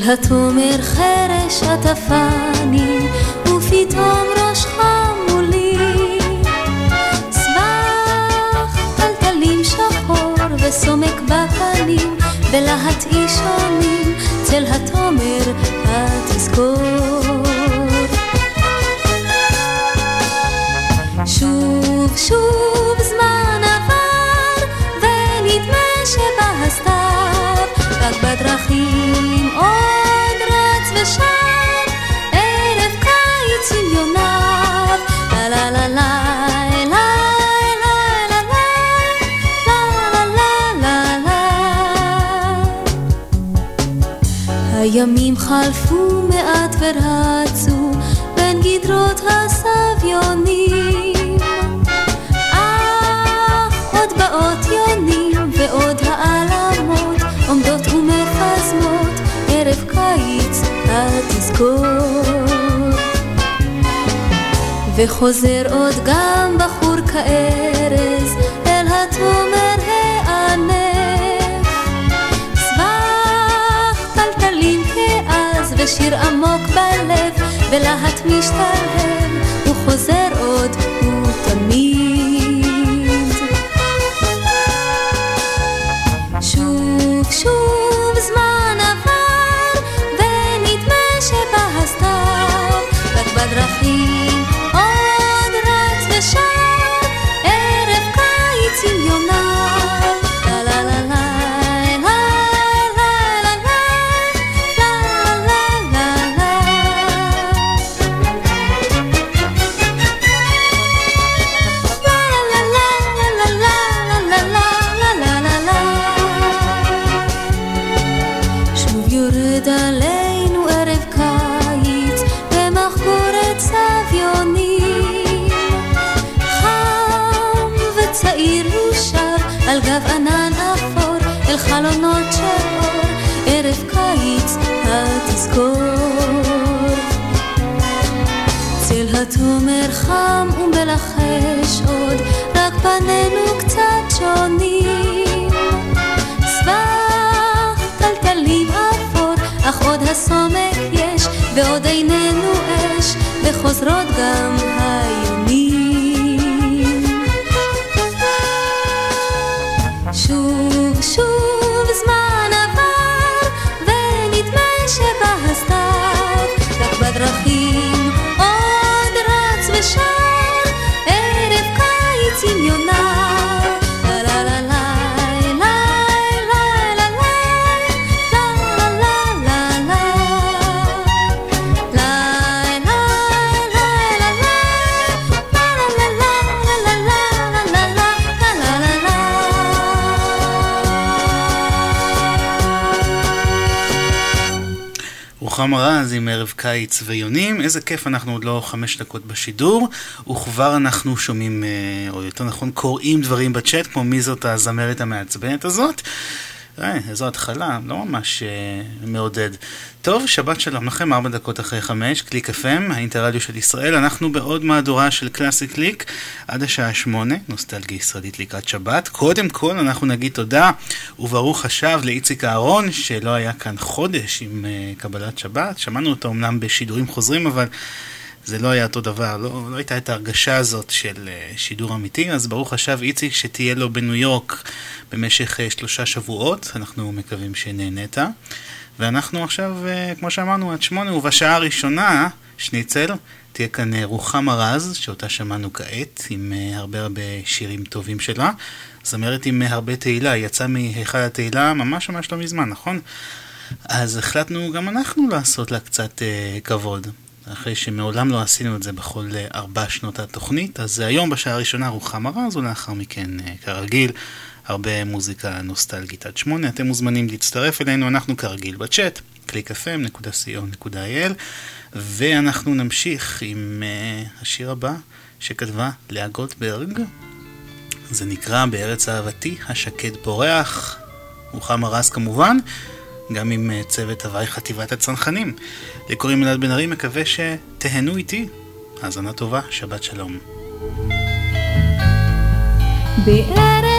אל התומר חרש עטפני, ופתאום ראשך מולי. סבך טלטלים שחור וסומק בפנים, בלהט אישונים, צל התומר התזכור. שוב שוב שוב זמן עבר, ונדמה שבא הסתיו, רק בדרכים עוד רץ ושם, ערב קיץ עם יוניו, לה לה לה הימים חלפו מעט ורצו בין גדרות הסביונים באות יונים ועוד העלמות עומדות ומפזמות ערב קיץ התזכור וחוזר עוד גם בחור כארז אל התומר ושיר עמוק בלב ולהט משתלהב הוא חוזר עוד ותמיד חם ומלחש עוד, רק פנינו קצת שונים. סבך טלטלים אפור, אך עוד הסומק יש, ועוד איננו אש, וחוזרות גם רוחמה רז עם ערב קיץ ויונים, איזה כיף, אנחנו עוד לא חמש דקות בשידור, וכבר אנחנו שומעים, אה, או יותר נכון קוראים דברים בצ'אט, כמו מי זאת הזמרת המעצבנת הזאת. אה, איזו התחלה, לא ממש אה, מעודד. טוב, שבת שלום לכם, ארבע דקות אחרי חמש, קליק FM, האינטרדיו של ישראל. אנחנו בעוד מהדורה של קלאסיקליק עד השעה שמונה, נוסטלגיה ישראלית לקראת שבת. קודם כל אנחנו נגיד תודה וברוך השב לאיציק אהרון, שלא היה כאן חודש עם uh, קבלת שבת. שמענו אותו אמנם בשידורים חוזרים, אבל... זה לא היה אותו דבר, לא, לא הייתה את ההרגשה הזאת של uh, שידור אמיתי, אז ברוך השב איציק שתהיה לו בניו יורק במשך uh, שלושה שבועות, אנחנו מקווים שנהנית. ואנחנו עכשיו, uh, כמו שאמרנו, עד שמונה, ובשעה הראשונה, שניצל, תהיה כאן uh, רוחמה רז, שאותה שמענו כעת, עם uh, הרבה הרבה שירים טובים שלה. זמרת עם הרבה תהילה, יצאה מהיכל התהילה ממש ממש לא מזמן, נכון? אז החלטנו גם אנחנו לעשות לה קצת uh, כבוד. אחרי שמעולם לא עשינו את זה בכל אה, ארבע שנות התוכנית. אז היום בשעה הראשונה רוחמה רז, ולאחר מכן, אה, כרגיל, הרבה מוזיקה נוסטלגית עד שמונה. אתם מוזמנים להצטרף אלינו, אנחנו כרגיל בצ'אט, www.clickfm.co.il, ואנחנו נמשיך עם uh, השיר הבא שכתבה לאה גולדברג. זה נקרא בארץ אהבתי, השקד פורח, רוחמה רז כמובן. גם עם אה, צוות הוואי חטיבת הצנחנים. לי קוראים אלעד בן ארי, מקווה שתהנו איתי. האזנה טובה, שבת שלום. בארץ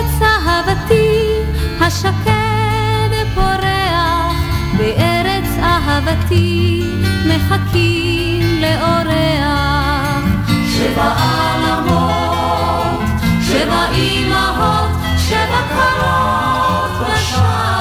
אהבתי השקד פורח, בארץ אהבתי מחכים לאורח. שבע עלמות, שבע אמהות, שבע קרות בשער.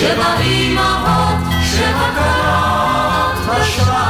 שבאימהות, שבכלות, בשווא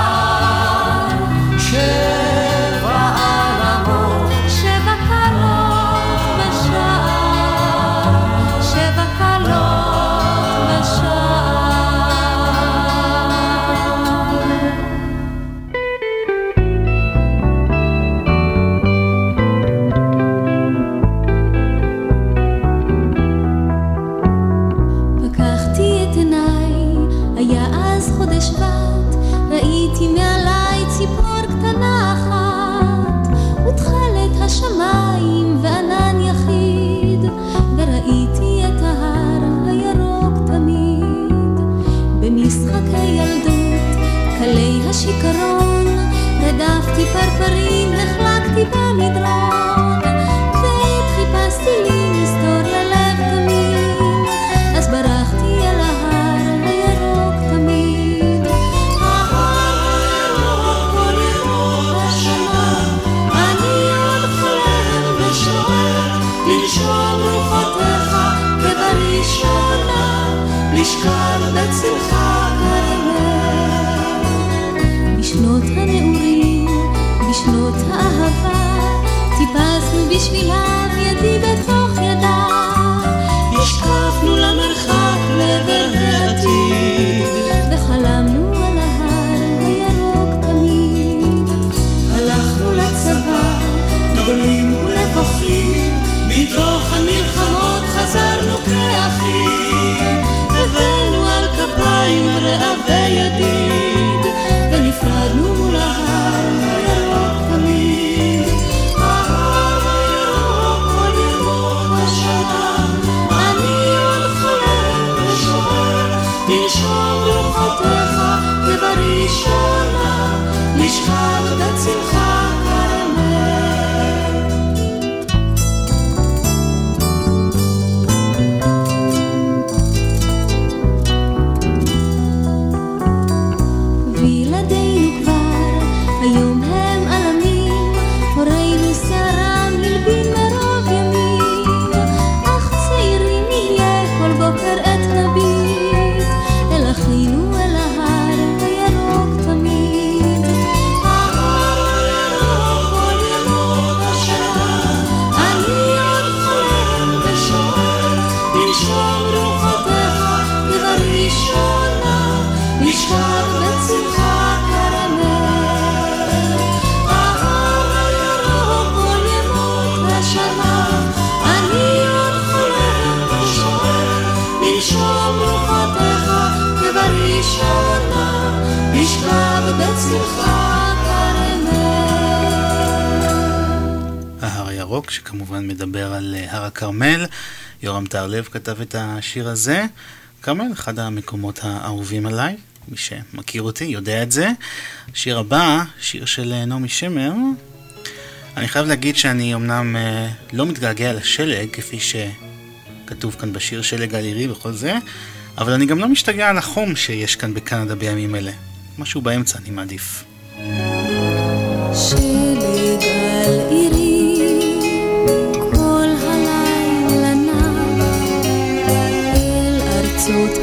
לשכב בצלך כרמל. בשנות הנעורים, בשנות האהבה, טיפסנו בשבילם ידי בתוך הכרמל. יורם טהרלב כתב את השיר הזה. כרמל, אחד המקומות האהובים עליי. מי שמכיר אותי יודע את זה. השיר הבא, שיר של אה, נעמי שמר. אני חייב להגיד שאני אמנם אה, לא מתגעגע לשלג, כפי שכתוב כאן בשיר שלג על עירי וכל זה, אבל אני גם לא משתגע על החום שיש כאן בקנדה בימים אלה. משהו באמצע אני מעדיף. שלג אל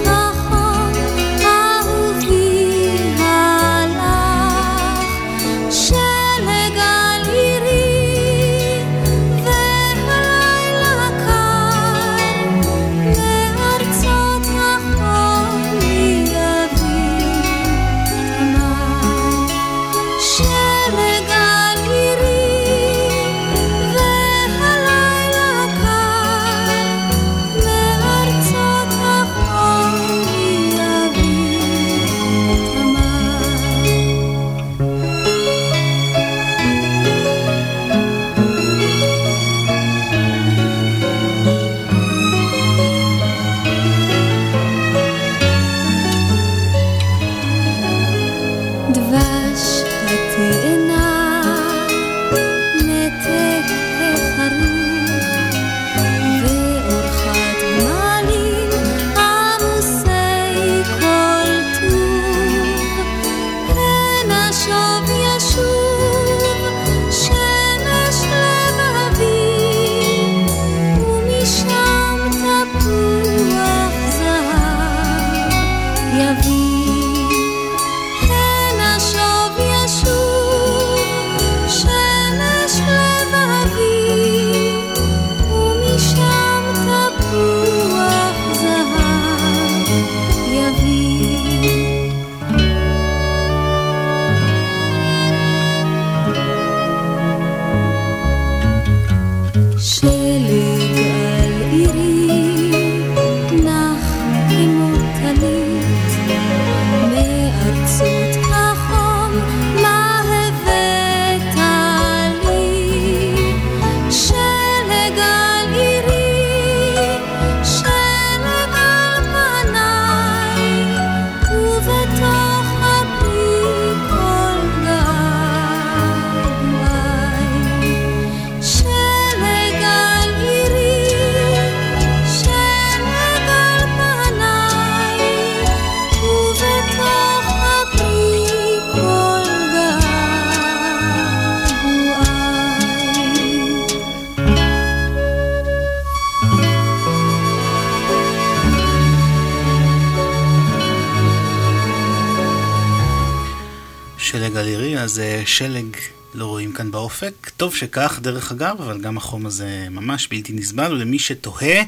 שלג לא רואים כאן באופק. טוב שכך, דרך אגב, אבל גם החום הזה ממש בלתי נסבל, ולמי שתוהה,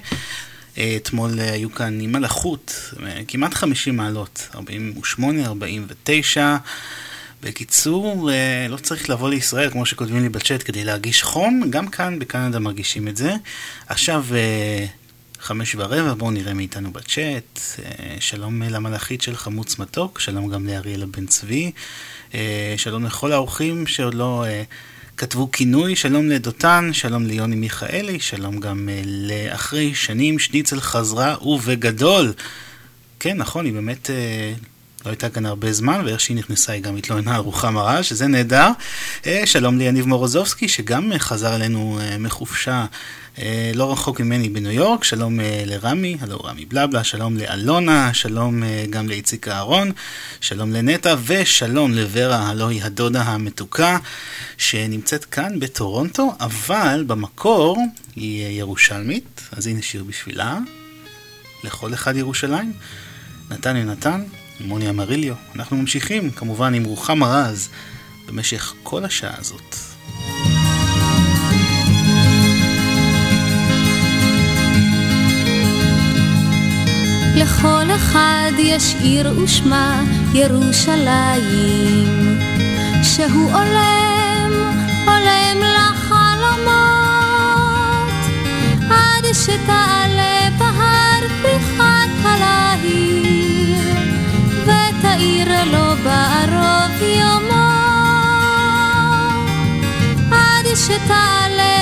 אתמול היו כאן עם מלאכות, כמעט 50 מעלות, 48, 49. בקיצור, לא צריך לבוא לישראל, כמו שכותבים לי בצ'אט, כדי להרגיש חום, גם כאן בקנדה מרגישים את זה. עכשיו, חמש ורבע, בואו נראה מאיתנו בצ'אט. שלום למלאכית של חמוץ מתוק, שלום גם לאריאלה בן צבי. שלום לכל האורחים שעוד לא כתבו כינוי, שלום לדותן, שלום ליוני מיכאלי, שלום גם לאחרי שנים שניצל חזרה ובגדול. כן, נכון, היא באמת לא הייתה כאן הרבה זמן, ואיך שהיא נכנסה היא גם התלוננה על רוחם הרע, שזה נהדר. שלום ליניב מורוזובסקי, שגם חזר אלינו מחופשה לא רחוק ממני בניו יורק, שלום לרמי, הלו רמי בלבלה, שלום לאלונה, שלום גם לאיציק אהרון, שלום לנטע, ושלום לורה, הלו היא הדודה המתוקה, שנמצאת כאן בטורונטו, אבל במקור היא ירושלמית, אז הנה שיר בשבילה, לכל אחד ירושלים. נתן יונתן, מוני אמריליו. אנחנו ממשיכים כמובן עם רוחמה רז במשך כל השעה הזאת. לכל אחד יש עיר ושמה ירושלים, שהוא עולם, עולם לחלומות, עד שתעלה בהר פריחת הלהיר, ותאיר לו בערוב יומו, עד שתעלה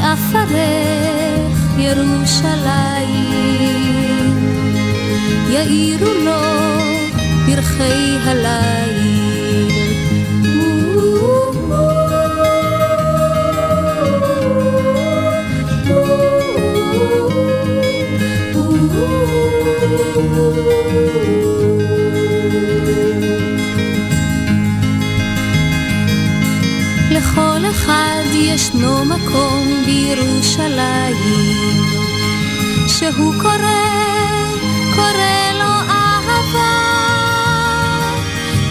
מעפרך ירושלים, יאירו לו פרחי הליל. ישנו מקום בירושלים שהוא קורא, קורא לו אהבה.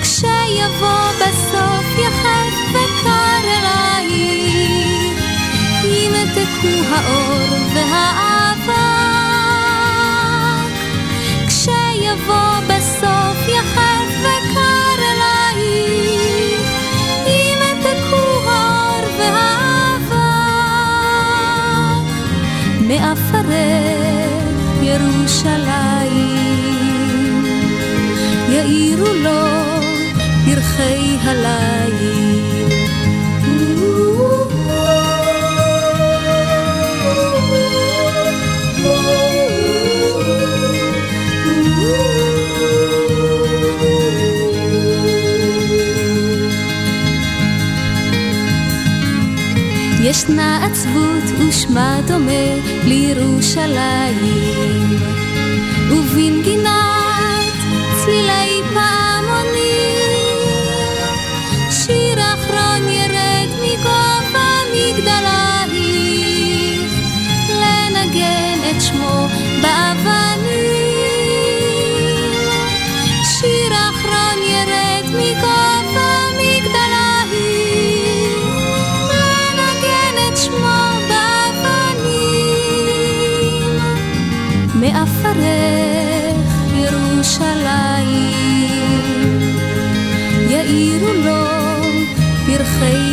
כשיבוא בסוף יחד וקר אלייך ימתקו האור והאבק מעפרך ירושלים, יאירו לו פרחי הליל. ישנה עצבות ושמה דומה לירושלים, ובנגינת פרחי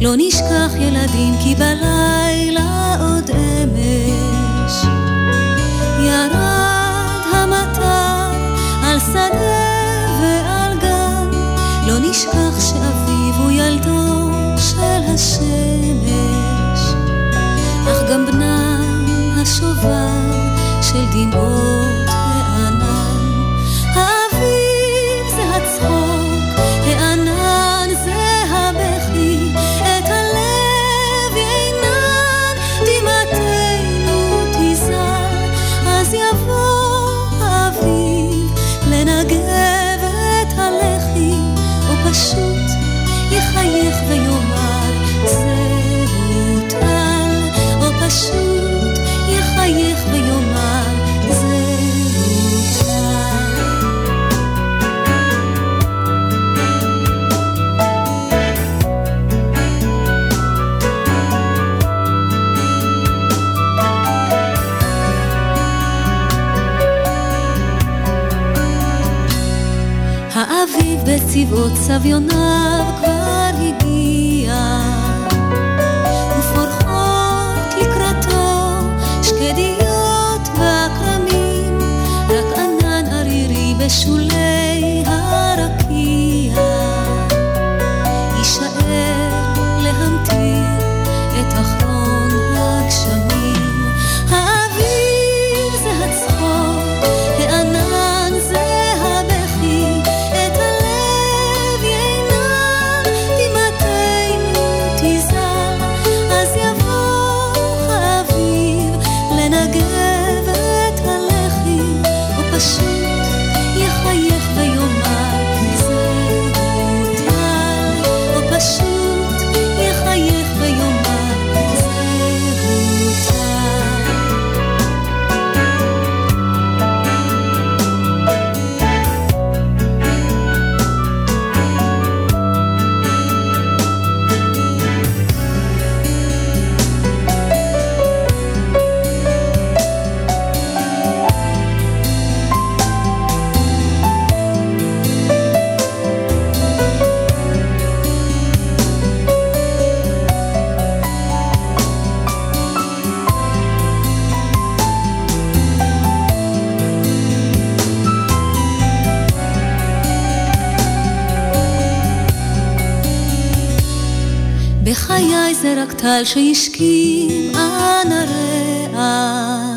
לא נשכח ילדים כי בלילה עוד אמש. ירד המטר על שדה ועל גן, לא נשכח שאביו הוא ילדו של השמש. אך גם בנה השובר של דמעות בצבעות סביוניו טל שהשכים אנא ראה.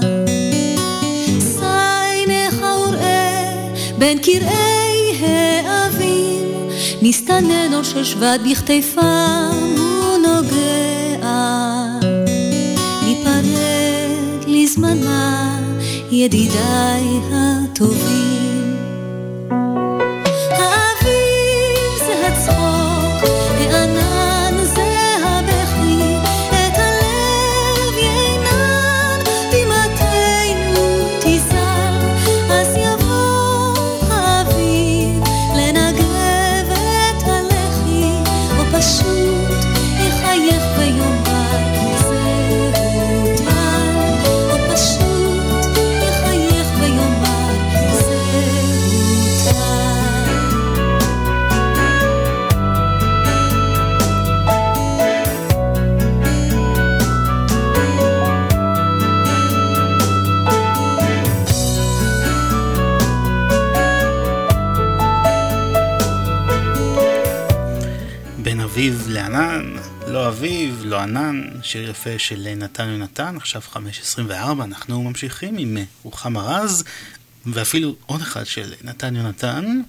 סיינך וראה בין קרעי האבים, מסתנן אור של שבט בכתפם הוא נוגע. ניפרד לזמנה ידידיי הטובים. שיר יפה של נתן יונתן, עכשיו 5.24, אנחנו ממשיכים עם רוחמה רז, ואפילו עוד אחד של נתן יונתן,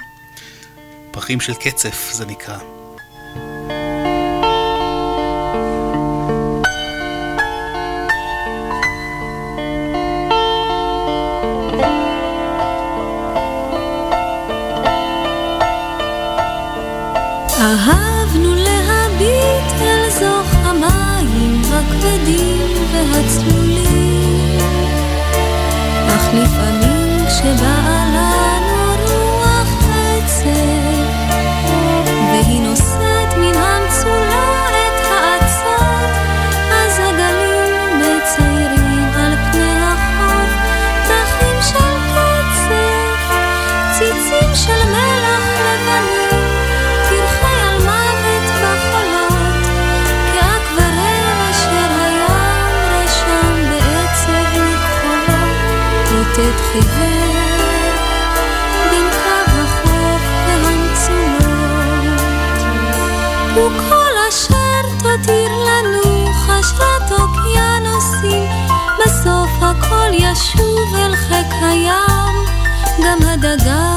פרחים של קצף זה נקרא. גם הדגה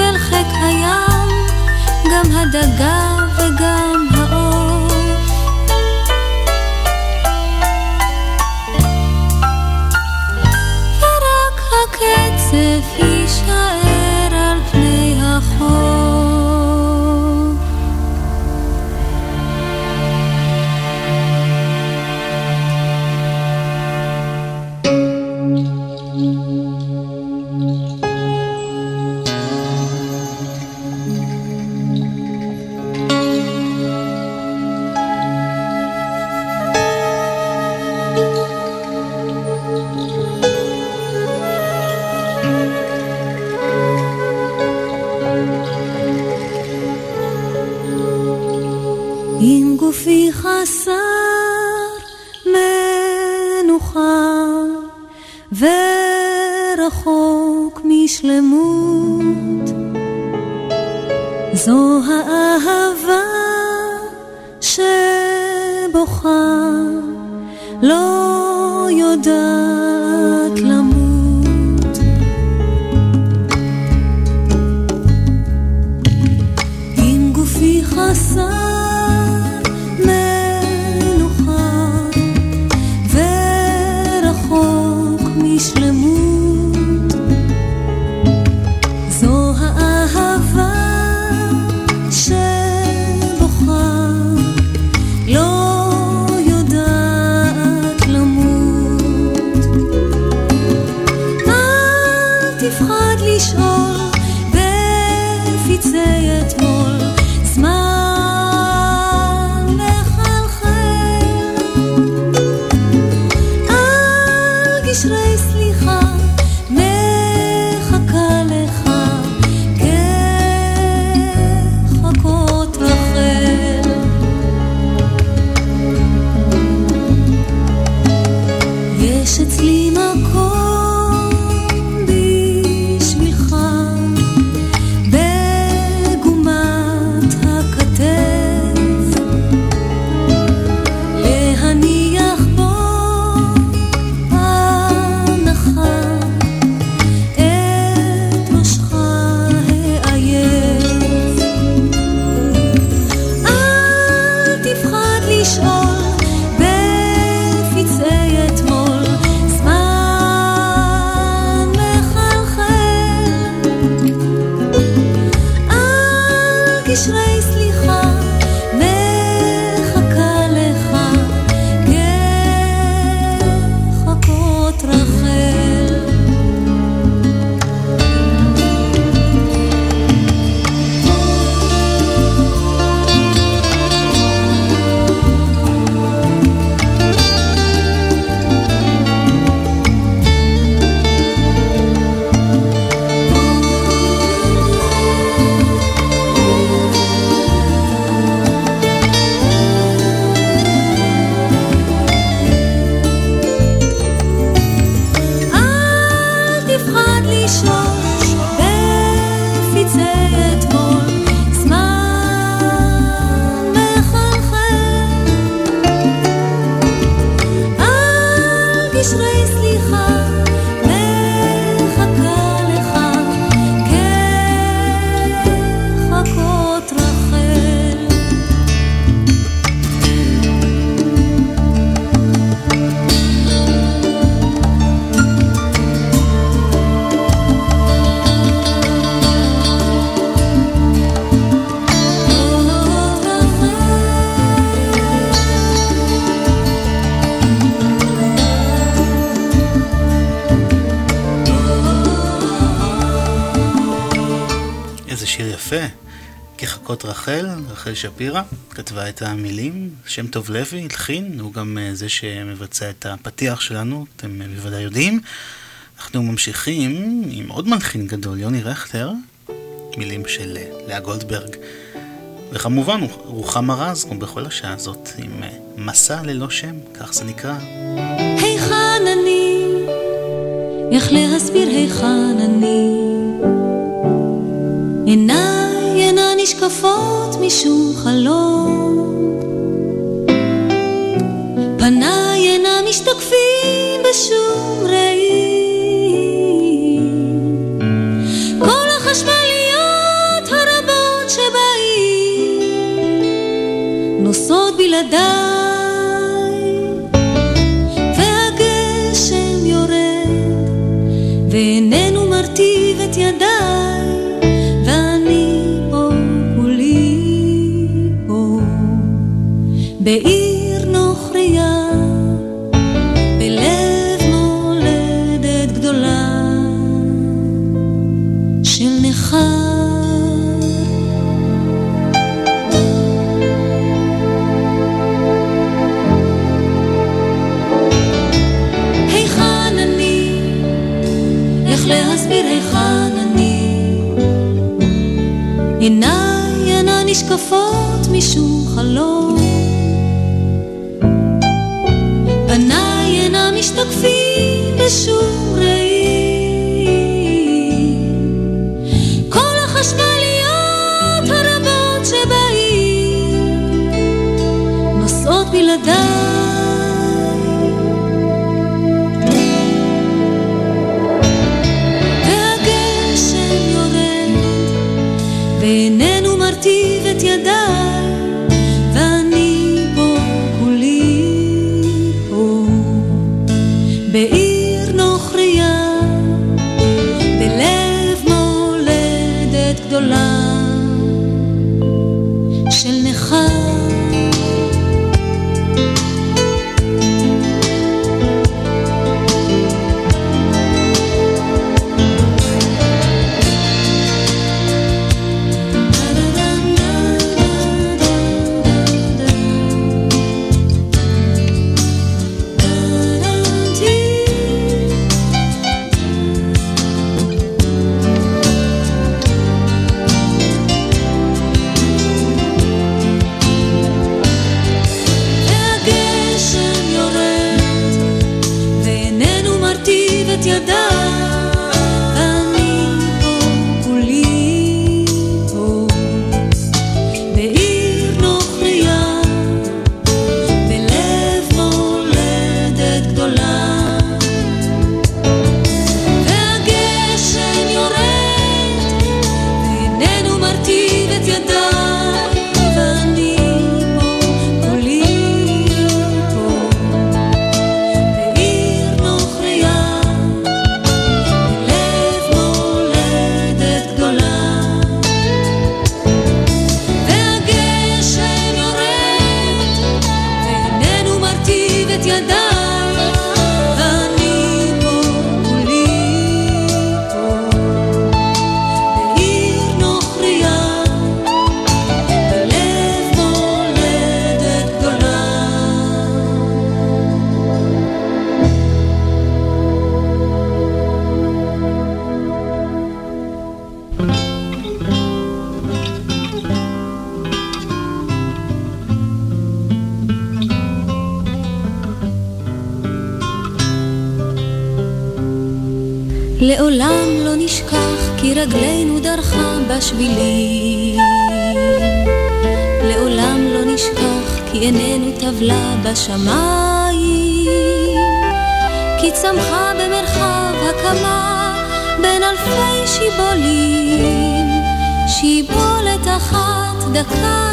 אל חיק הים גם הדגה וגם רחל, שפירא, כתבה את המילים, שם טוב לוי, הלחין, הוא גם אה, זה שמבצע את הפתיח שלנו, אתם אה, בוודאי יודעים. אנחנו ממשיכים עם עוד מלחין גדול, יוני רכטר, מילים של אה, לאה גולדברג, וכמובן רוחמה רז, כמו בכל השעה הזאת, עם מסע ללא שם, כך זה נקרא. היכן אני? איך להסביר היכן אני? משום חלום. בשום ראי. כל החשמליות הרבות שבעיר נוסעות בלעדיי. בשבילים. לעולם לא נשכח כי עינינו טבלה בשמיים. כי צמחה במרחב הקמה בין אלפי שיבולים. שיבולת אחת דקה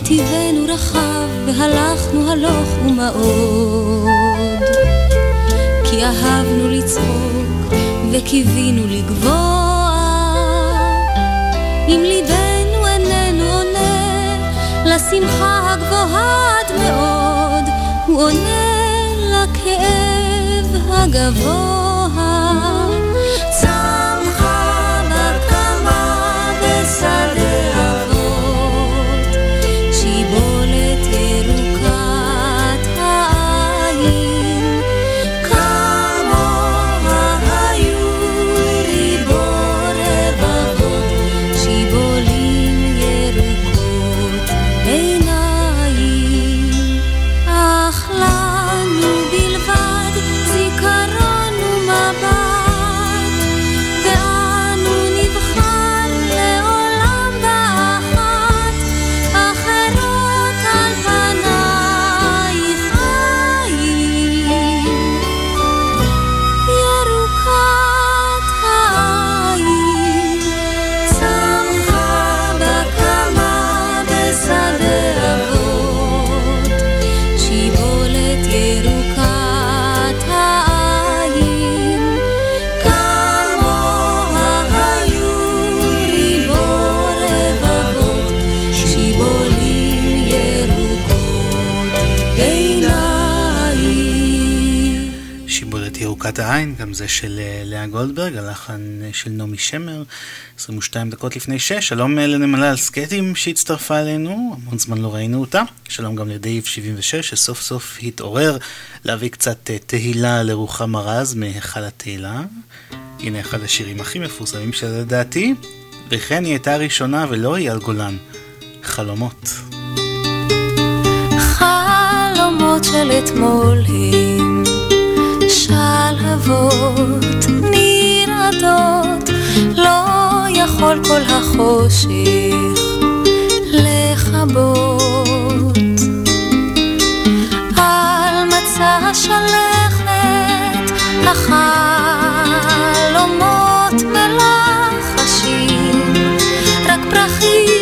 נתיבנו רחב והלכנו הלוך ומאוד. כי אהבנו לצחוק וקיווינו לגבוה. אם ליבנו איננו עונה לשמחה הגבוהה עד מאוד הוא עונה לכאב הגבוה זה של אה, לאה גולדברג, הלחן אה, של נעמי שמר, 22 דקות לפני 6. שלום אה, לנמלה על סקטים שהצטרפה אלינו, המון זמן לא ראינו אותה. שלום גם לדייב 76, שסוף סוף התעורר להביא קצת תהילה לרוחם הרז מהיכל התהילה. הנה אחד השירים הכי מפורסמים שלה לדעתי, וכן היא הייתה הראשונה ולא אייל גולן, חלומות. חלומות של אתמול הם שלהבות נרעדות, לא יכול כל החושך לכבות. על מצע השלכת החלומות מלחשים, רק פרחים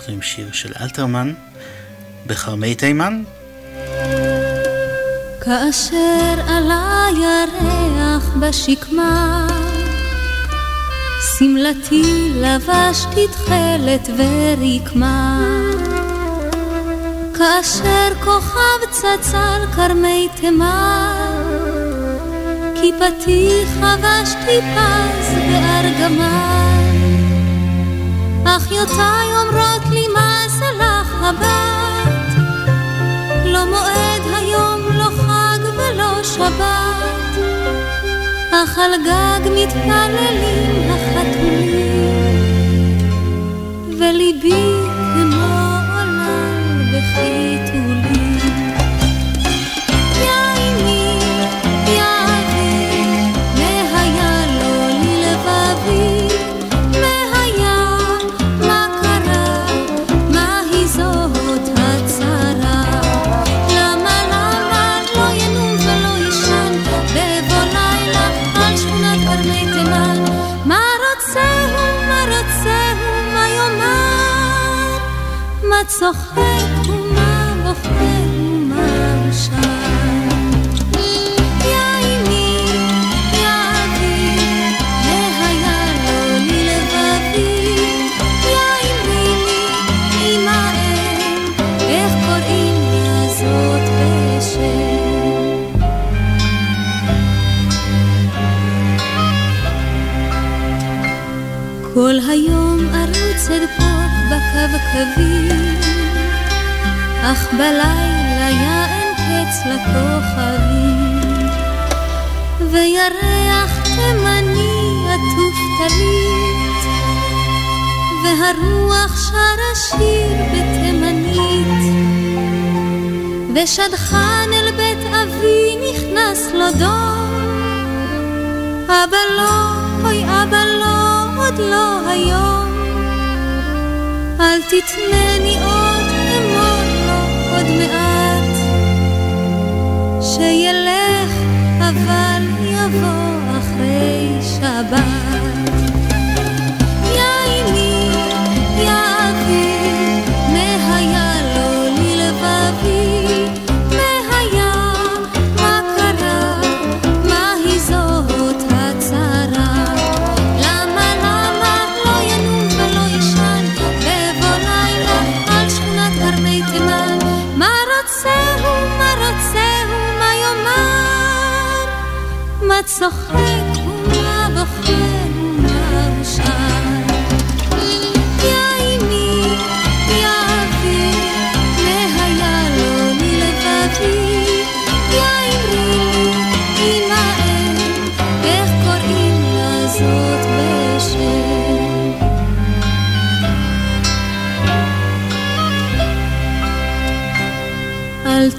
אנחנו עם שיר של אלתרמן, בכרמי תימן. כאשר עלה ירח בשקמה, שמלתי לבשתי תכלת ורקמה. כאשר כוכב על כרמי תימן, כיפתי חבשתי פז בארגמן. אחיותיי אומרות הבת, לא מועד היום, לא חג ולא שבת, אך על גג מתפללים החתולים, וליבי כמו עולם בחיתולים. כל היום ארוץ אדפוק בקווקווים, אך בלילה יען קץ לכוכבים, וירח תימני עטוף טלית, והרוח שרה שיר בתימנית, ושדכן אל בית אבי נכנס לו דום, אבא לא, אוי אבא לא, עוד לא היום. אל תתנני עוד מעט. שילך, אבל יבוא אחרי שבת.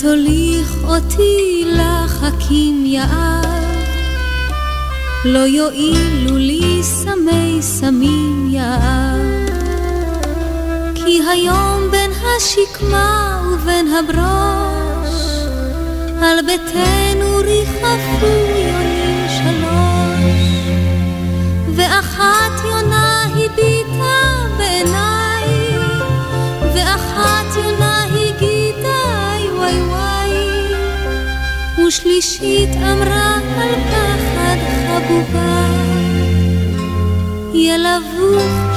תוליך אותי לחכים יער, לא יועילו לי סמי סמים יער. כי היום בין השקמה ובין הברוש, על ביתנו ריחפו יונים שלוש, ואחת ושלישית אמרה על פחד חבובה, ילבוך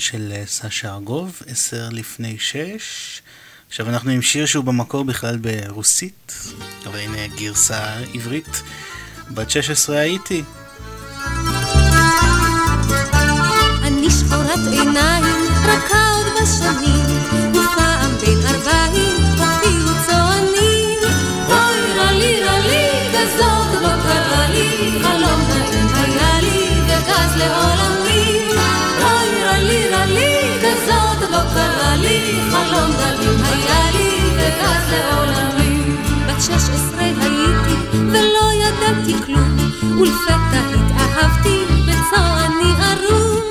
של אה, סשה ארגוב, עשר לפני שש. עכשיו אנחנו עם שיר שהוא במקור בכלל ברוסית, אבל הנה גרסה עברית. בת 16 הייתי. אוי רלי רלי, חלום לעולם חלום דלים היה לי וגז לעולמי. בת שש עשרה הייתי ולא ידעתי כלום, ולפתע התאהבתי בצועני ערום.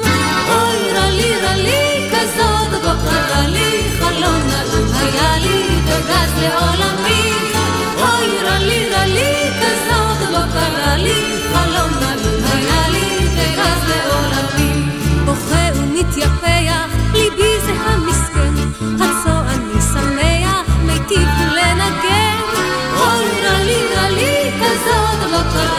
אוי רלי רלי כזאת בו קרה לי, חלום נעים היה לי וגז לעולמי. אוי רלי רלי כזאת בו קרה לי, חלום נעים היה לי וגז לעולמי. בוכה ומתייפח,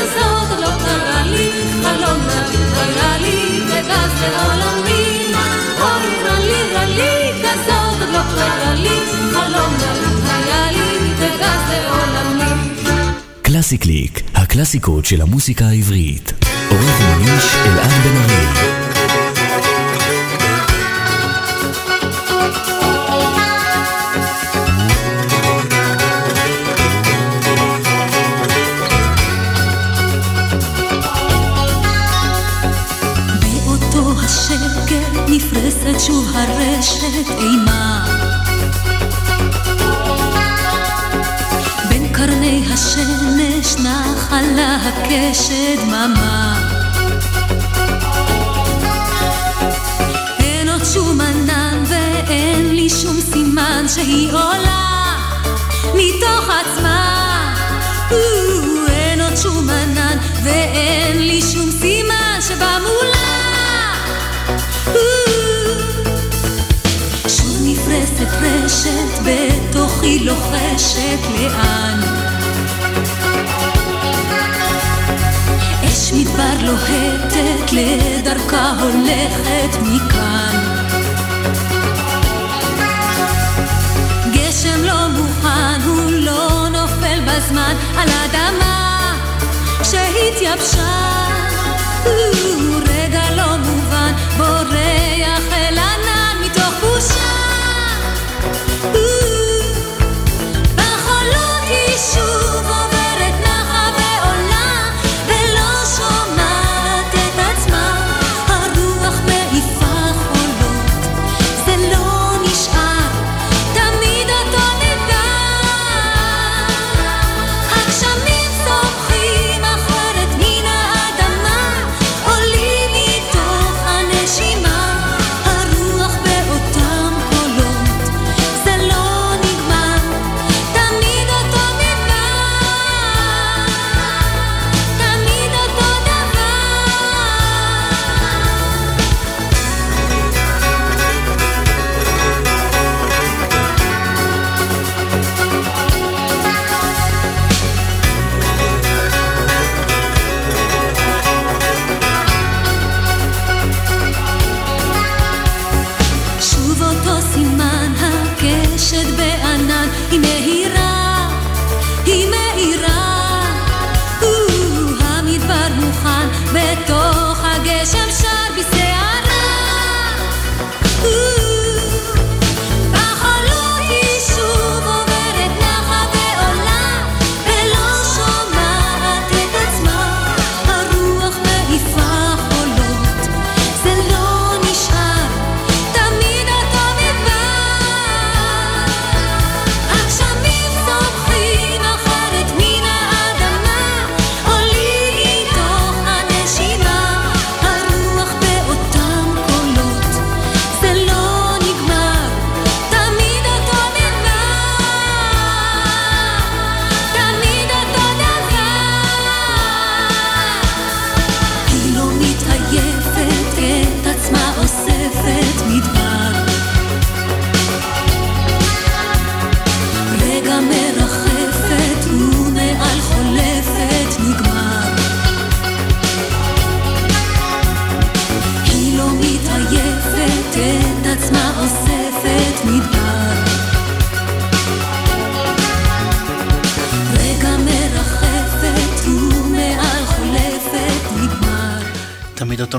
כזאת לא קרה לי, חלום היה לי וגז לעולמי. אוי רלי רלי כזאת לא קרה לי, חלום לעולמי. קלאסי קליק, הקלאסיקות של המוסיקה העברית. עורך ומגיש אלעד בן ארי. הקשת דממה. אין עוד שום ענן ואין לי שום סימן שהיא עולה מתוך עצמה. אין עוד שום ענן ואין לי שום סימן שבא מולה. שוב נפרסת רשת בתוכי לוחשת לאן מדבר לוהטת, לדרכה הולכת מכאן. גשם לא מוכן, הוא לא נופל בזמן על אדמה שהתייבשה. רגע לא מובן, בורח אל ענן מתוך בושה.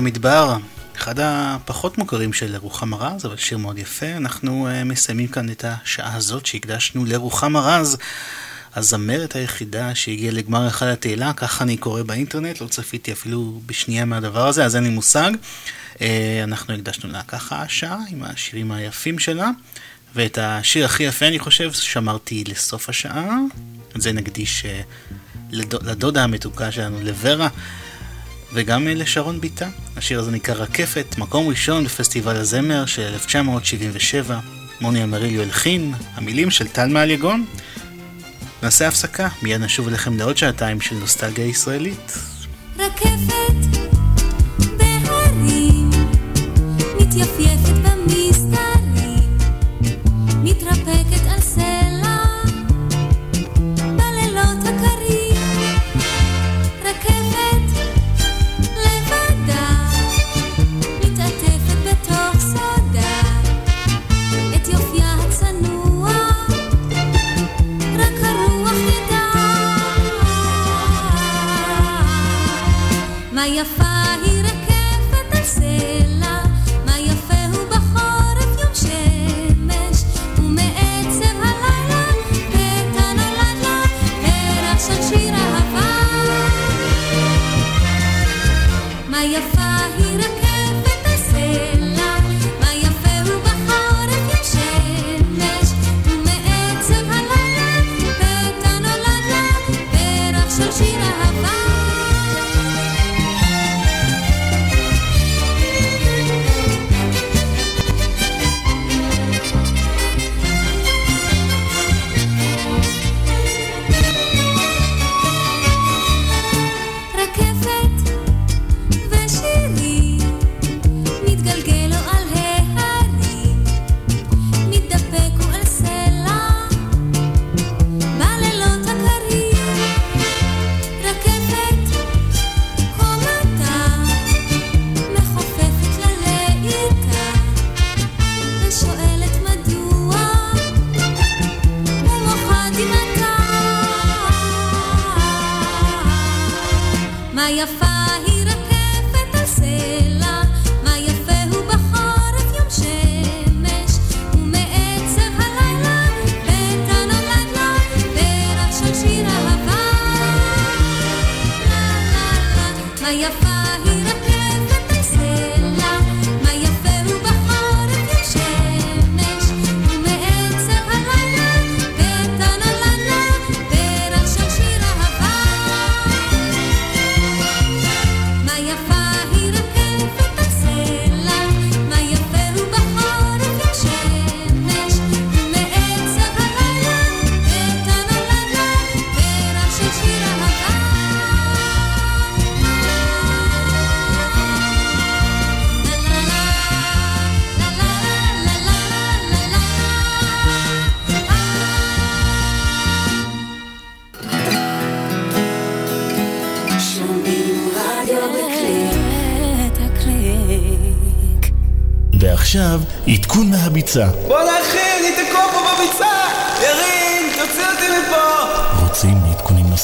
מדבר, אחד הפחות מוכרים של רוחמה רז, אבל שיר מאוד יפה. אנחנו uh, מסיימים כאן את השעה הזאת שהקדשנו לרוחמה רז, הזמרת היחידה שהגיעה לגמר אחד התהילה, ככה אני קורא באינטרנט, לא צפיתי אפילו בשנייה מהדבר הזה, אז אין לי מושג. Uh, אנחנו הקדשנו לה ככה שעה עם השירים היפים שלה, ואת השיר הכי יפה אני חושב שמרתי לסוף השעה. את זה נקדיש uh, לדודה המתוקה שלנו, לוורה. וגם לשרון ביטה. השיר הזה נקרא רקפת, מקום ראשון בפסטיבל הזמר של 1977. מוני אמריליו הלחין, המילים של טל מעל יגון. נעשה הפסקה, מיד נשוב אליכם לעוד שעתיים של נוסטלגיה ישראלית. רקפת בהרים, מתייפייפת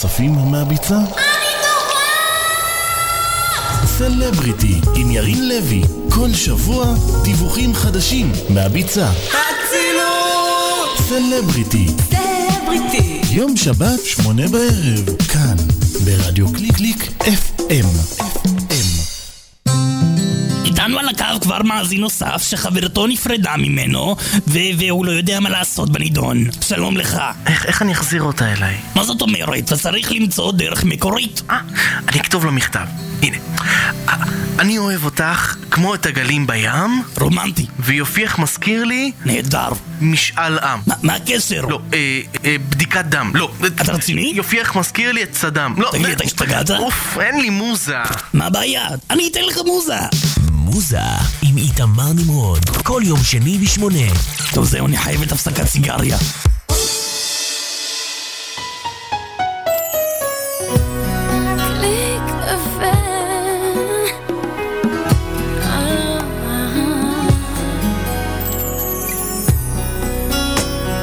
נוספים מהביצה? סלבריטי עם ירין לוי, כל שבוע דיווחים חדשים מהביצה. אצילות! סלבריטי. סלבריטי. יום שבת, שמונה בערב, כאן, ברדיו קליק קליק FM. איתנו על הקו כבר מאזין נוסף שחברתו נפרדה ממנו והוא לא יודע מה לעשות בנידון. שלום לך. איך, איך אני אחזיר אותה אליי? מה זאת אומרת? אתה צריך למצוא דרך מקורית. אה, אני אכתוב לו מכתב. הנה. אה, אני אוהב אותך כמו את הגלים בים. רומנטי. ויופייך מזכיר לי... נהדר. משאל עם. מה, מה הקשר? לא, אה, אה, בדיקת דם. לא. אתה רציני? יופייך מזכיר לי את סדאם. לא. תגיד, אתה השתגעת? אוף, אין לי מוזה. מה הבעיה? אני אתן לך מוזה. מוזה עם איתמר נמרוד, כל יום שני בשמונה. טוב זהו, אני חייב את הפסקת סיגריה.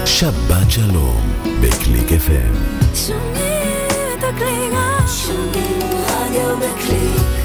שבת שלום בקליק FM. שומעים את הקליק, שומעים רדיו בקליק.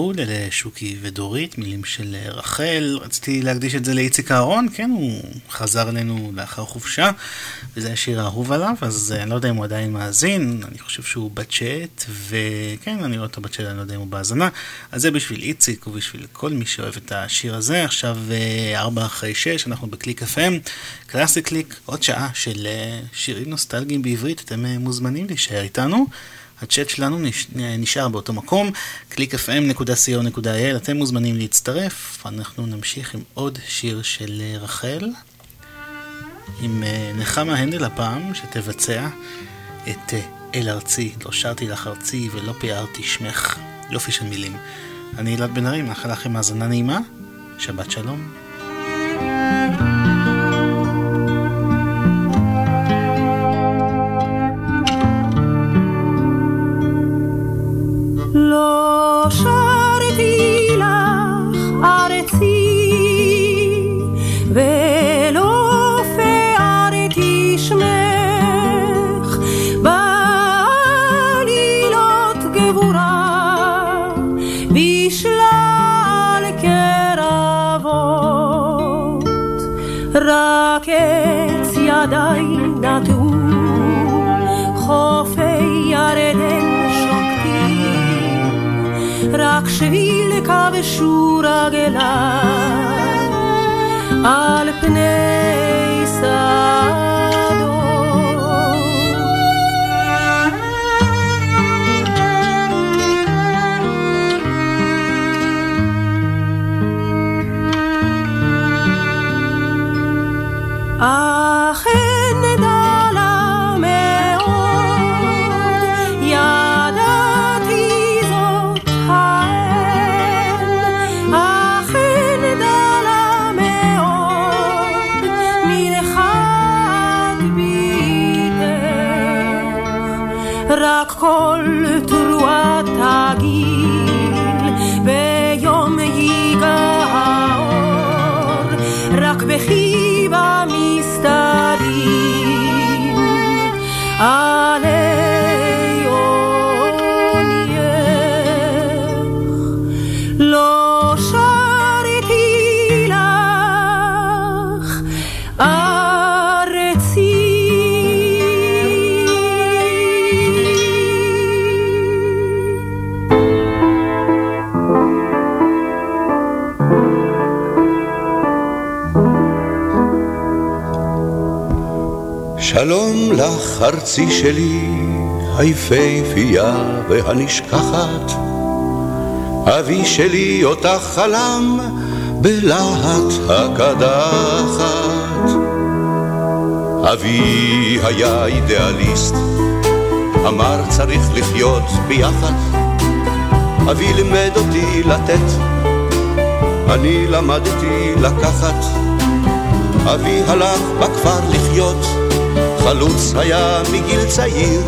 ההוא, אלה שוקי ודורית, מילים של רחל. רציתי להקדיש את זה לאיציק אהרון, כן, הוא חזר אלינו לאחר חופשה, וזה השיר האהוב עליו, אז אני לא יודע אם הוא עדיין מאזין, אני חושב שהוא בצ'אט, וכן, אני רואה אותו בצ'אט, אני לא יודע אם הוא בהאזנה. אז זה בשביל איציק ובשביל כל מי שאוהב את השיר הזה. עכשיו, ארבע אחרי שש, אנחנו בקליק FM, קלאסי קליק, עוד שעה של שירים נוסטלגיים בעברית, אתם מוזמנים להישאר איתנו. הצ'אט שלנו נשאר באותו מקום, www.clickfm.co.il, אתם מוזמנים להצטרף, אנחנו נמשיך עם עוד שיר של אה, רחל, עם אה, נחמה הנדל הפעם, שתבצע את אה, אל ארצי, לא שרתי לך ארצי ולא פיארתי שמך, יופי של מילים. אני אלעד בן ארי, מאחל לכם האזנה נעימה, שבת שלום. שור רגלה על פני שדות. ארצי שלי, היפהפייה והנשכחת. אבי שלי אותך חלם בלהט הקדחת. אבי היה אידיאליסט, אמר צריך לחיות ביחד. אבי לימד אותי לתת, אני למדתי לקחת. אבי הלך בכפר לחיות, חלוץ היה מגיל צעיר,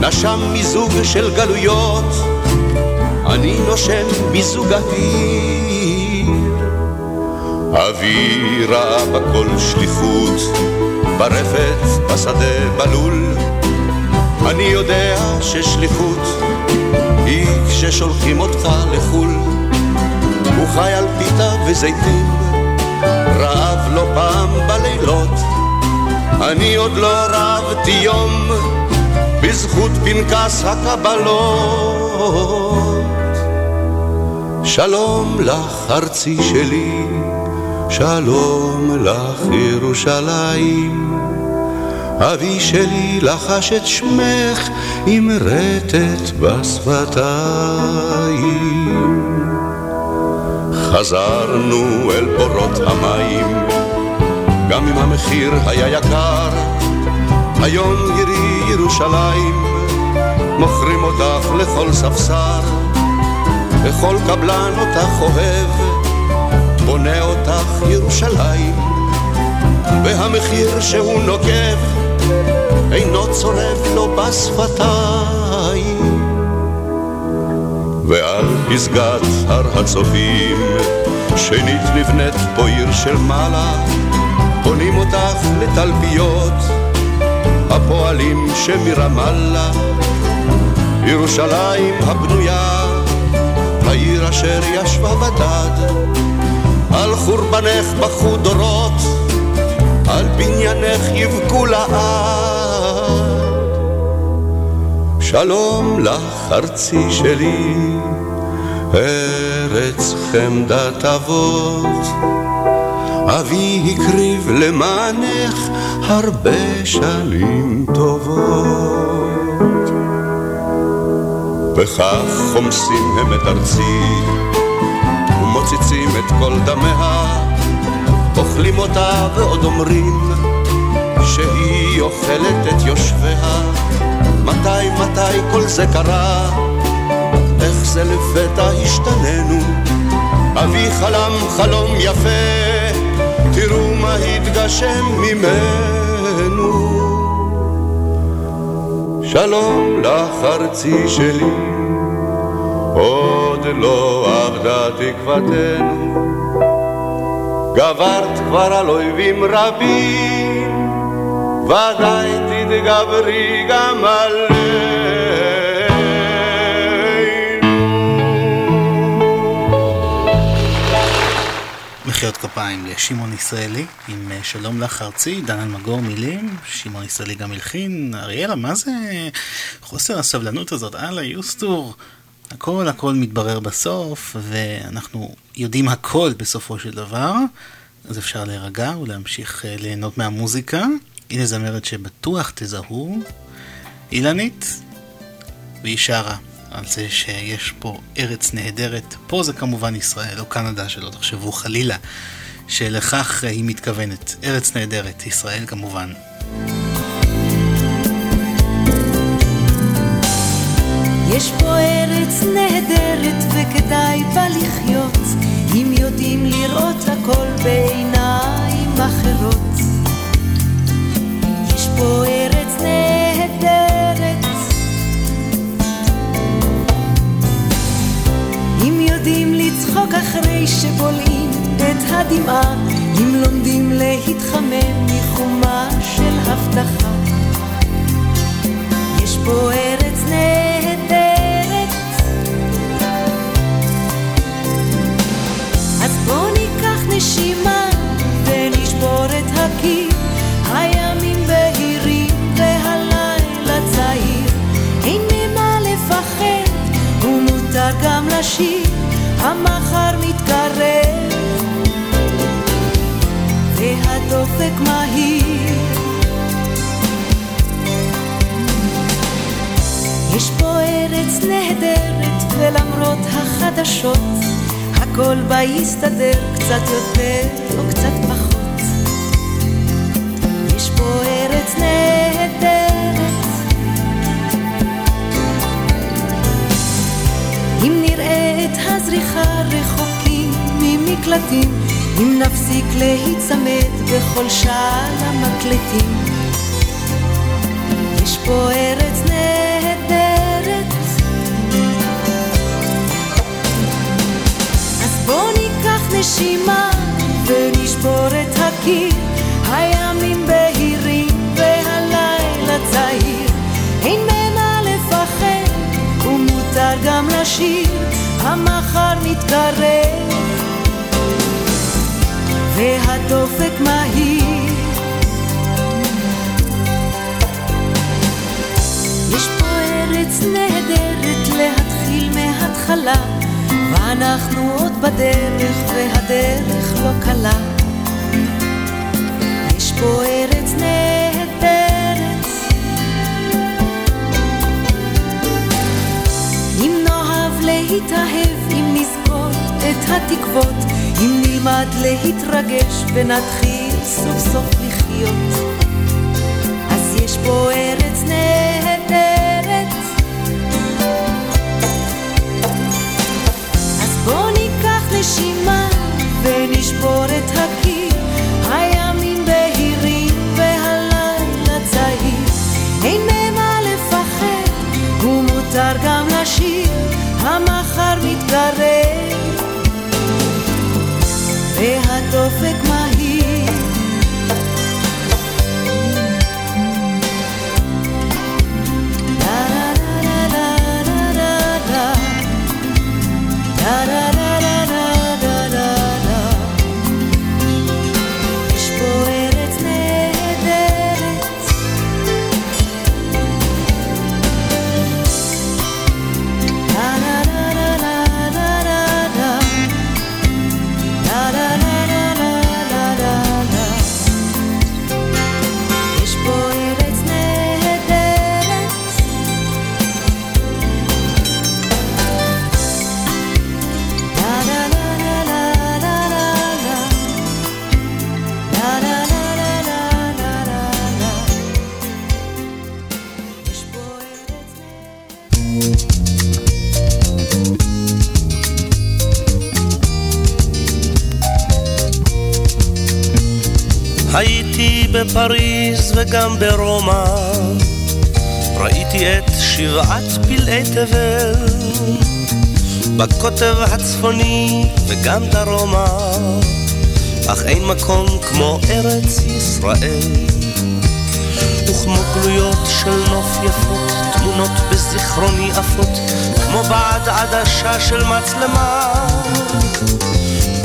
נשם מיזוג של גלויות, אני נושם מיזוג אוויר. אבי ראה בכל שליחות, ברפת, בשדה, בלול, אני יודע ששליחות היא כששולחים אותך לחו"ל. הוא חי על פיתה וזיתים, רעב לא פעם בלילות. אני עוד לא רבתי יום בזכות פנקס הקבלות. שלום לך ארצי שלי, שלום לך ירושלים. אבי שלי לחש את שמך עם רטט בשפתיים. חזרנו אל בורות המים, גם אם המחיר היה יקר, היום עירי ירושלים, מוכרים אותך לכל ספסר, וכל קבלן אותך אוהב, בונה אותך ירושלים, והמחיר שהוא נוקב, אינו צורב לו בשפתיים. ועל פסגת הר הצופים, שנית נבנית פה עיר של מעלה, אותך לתלפיות, הפועלים שמרמאללה, ירושלים הבנויה העיר אשר ישבה בדד. על חורבנך בכו דורות, על בניינך יבכו לעד. שלום לך ארצי שלי, ארץ חמדת אבות. אבי הקריב למענך הרבה שנים טובות. וכך חומסים הם את ארצי, ומוצצים את כל דמיה, אוכלים אותה ועוד אומרים שהיא אוכלת את יושביה. מתי, מתי כל זה קרה? איך זה לפתע השתננו? אבי חלם חלום יפה תראו מה התגשם ממנו. שלום לך ארצי שלי, עוד לא אבדה תקוותנו. גברת כבר על אויבים רבים, ודאי תתגברי גם על כפיים לשמעון ישראלי, עם אה, שלום לך ארצי, דן אלמגור מילים, שמעון ישראלי גם הלחין, אריאלה, מה זה חוסר הסבלנות הזאת, הלאה, יוסטור, הכל הכל מתברר בסוף, ואנחנו יודעים הכל בסופו של דבר, אז אפשר להירגע ולהמשיך אה, ליהנות מהמוזיקה. הנה זמרת שבטוח תזהו, אילנית, והיא שרה. על זה שיש פה ארץ נהדרת. פה זה כמובן ישראל או קנדה, שלא תחשבו חלילה שלכך היא מתכוונת. ארץ נהדרת, ישראל כמובן. יש פה ארץ נהדרת וכדאי בה לחיות, אם יודעים לראות הכל בעיניים אחרות. יש פה ארץ נהדרת אם יודעים לצחוק אחרי שבולעים את הדמעה, אם לומדים להתחמם מחומה של הבטחה. יש פה ארץ נהדרת, אז בוא ניקח נשימה ונשבור את הקיר, הימים בהירים והלילה צעיר, אין ממה לפחד ומותר גם לשיר, המחר מתקרב והדופק מהיר. יש פה ארץ נהדרת ולמרות החדשות הכל בה יסתדר קצת יותר או קצת פחות. יש פה ארץ נהדרת אם נראה את הזריחה רחוקים ממקלטים, אם נפסיק להיצמד בכל שעה למקלטים. יש פה ארץ נהדרת, אז בוא ניקח נשימה ונשבור את הקיר, הימים בהירים והלילה צעיר, אין ממה לפחד ומותר גם לשיר, המחר מתקרב והדופק מהיר. יש פה ארץ נהדרת להתחיל מההתחלה, ואנחנו עוד בדרך והדרך לא קלה. יש פה ארץ נהדרת אם נאהב להתאהב, אם נזכור את התקוות, אם נלמד להתרגש ונתחיל סוף סוף לחיות. אז יש פה ארץ נהדרת. אז בוא ניקח נשימה ונשבור את הקיר, הימים בהירים והלילה צעיר. אין ממה לפחד ומותר גם לשיר, המחר מתקרב והדופק בפריז וגם ברומא, ראיתי את שבעת פלאי תבל, בקוטב הצפוני וגם דרומה, אך אין מקום כמו ארץ ישראל. וכמו גלויות של נוף יפות, תמונות בזיכרוני עפות, כמו בעד עדשה של מצלמה.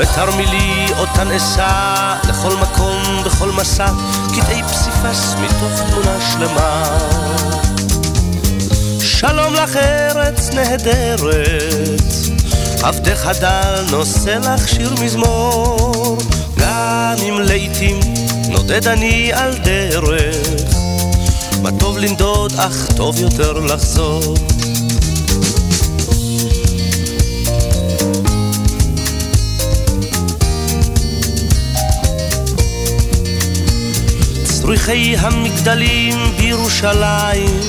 בתרמילי אותן אשא לכל מקום, בכל מסע, קטעי פסיפס מתוך תמונה שלמה. שלום לך ארץ נהדרת, עבדך דל נושא לך שיר מזמור, גם אם לעתים נודד אני על דרך, מה טוב לנדוד אך טוב יותר לחזור. צריכי המגדלים בירושלים,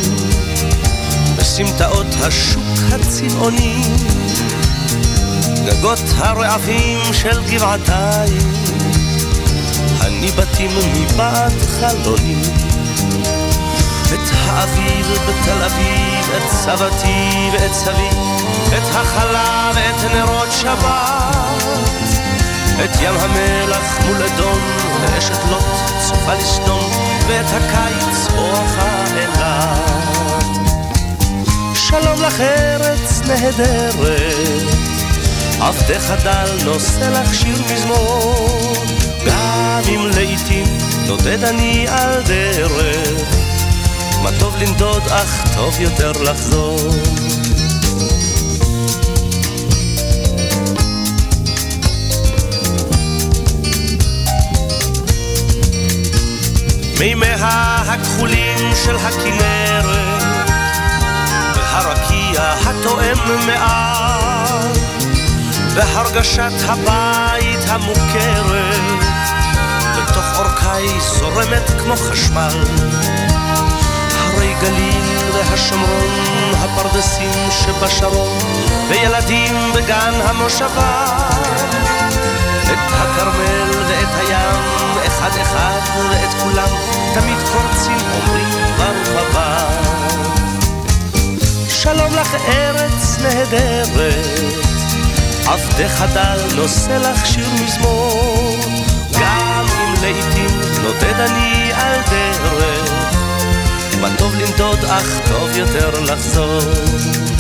בסמטאות השוק הצבעוני, גגות הרעפים של גבעתיים, הניבטים מבעד חלוני. את האביב בתל אביב, את סבתי ואת סבי, את החלה ואת נרות שבת. את ים המלח מול אדום, ואשת לוט צופה לסדום, ואת הקיץ בואכה אילת. שלום לך ארץ נהדרת, עבדך דל נושא לך שיר מזמור, גם אם לעתים נודד אני על דרך, מה טוב לנדוד אך טוב יותר לחזור. מימיה הכחולים של הכנרת, והרקיע התואם מעט, והרגשת הבית המוכרת, בתוך אורכי זורמת כמו חשמל. הרי גליל והשומרון, הפרדסים שבשרון, וילדים בגן המושבה. את הכרמל ואת הים, אחד אחד ואת כולם, תמיד קורצים אומרים ברוך הבא. שלום לך ארץ נהדרת, עבדך דל נושא לך שיר מזמור, גם אם לעתים נודד אני על דרך, מה טוב לנדוד אך טוב יותר לחזור.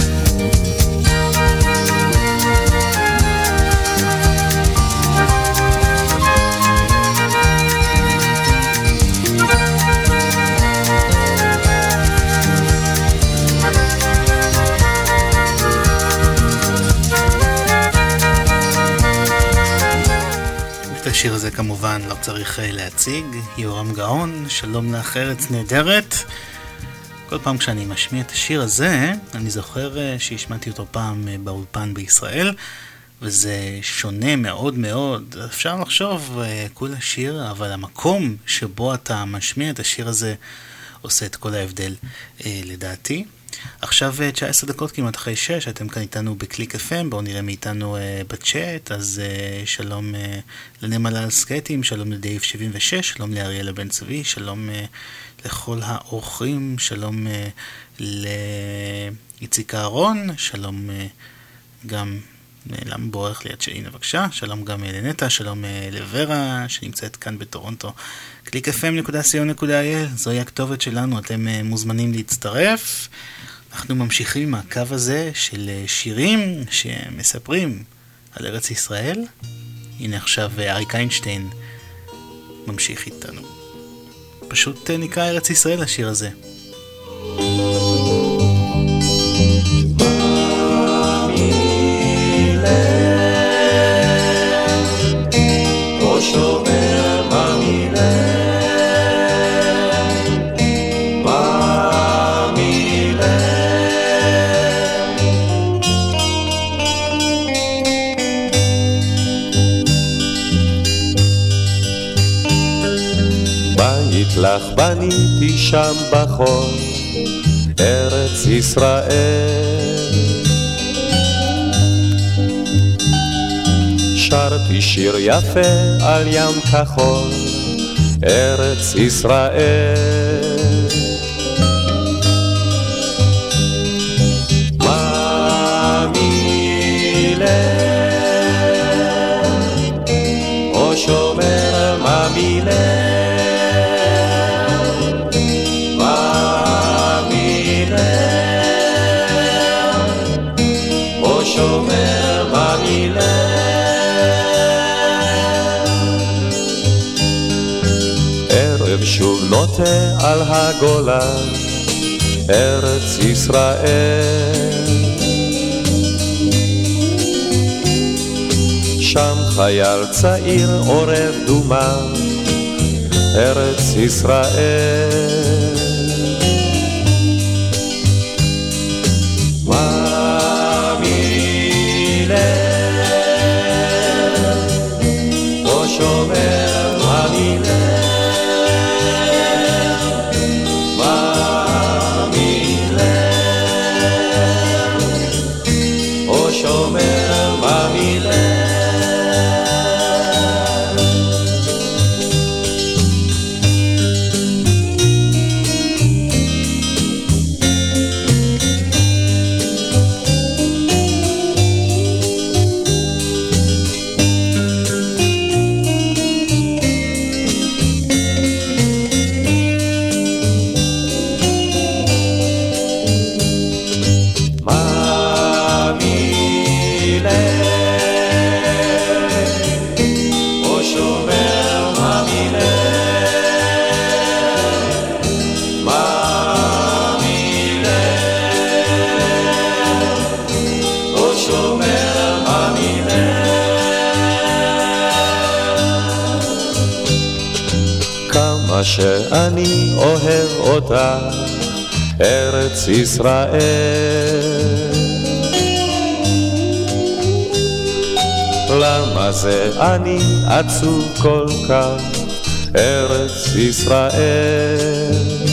כמובן לא צריך אה, להציג, יורם גאון, שלום לך ארץ נהדרת. כל פעם כשאני משמיע את השיר הזה, אני זוכר אה, שהשמעתי אותו פעם אה, באולפן בישראל, וזה שונה מאוד מאוד. אפשר לחשוב כולה שיר, אבל המקום שבו אתה משמיע את השיר הזה עושה את כל ההבדל לדעתי. עכשיו 19 אה, דקות כמעט אחרי 6, אתם כאן איתנו בקליק FM, בואו נראה מאיתנו uh, בצ'אט, אז uh, שלום uh, לנמלה סקייטים, שלום לדייב 76, שלום לאריאלה בן צבי, שלום uh, לכל האורחים, שלום uh, לאיציק אהרון, שלום uh, גם למה בורח ליד שהנה בבקשה, שלום גם לנטע, שלום לוורה שנמצאת כאן בטורונטו. www.clickfm.co.il זוהי הכתובת שלנו, אתם מוזמנים להצטרף. אנחנו ממשיכים עם הקו הזה של אה, שירים שמספרים על ארץ ישראל. הנה עכשיו אה, אריק איינשטיין ממשיך איתנו. פשוט אה, נקרא ארץ ישראל השיר הזה. לך בניתי שם בחול, ארץ ישראל. שרתי שיר יפה על ים כחול, ארץ ישראל. הגולה ארץ ישראל שם חייל צעיר עורב דומה, ארץ ישראל. אותה, ארץ ישראל. למה זה אני עצוב כל כך, ארץ ישראל?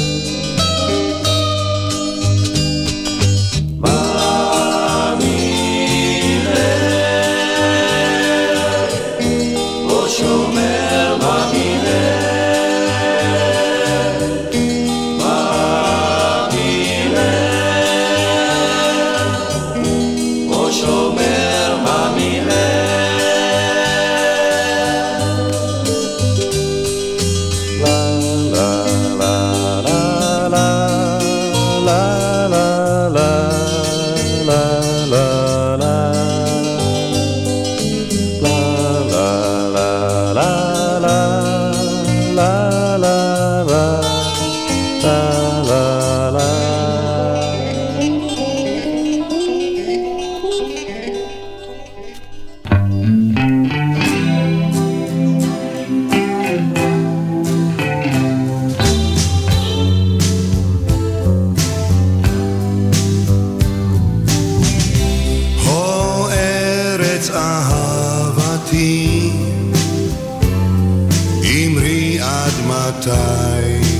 time.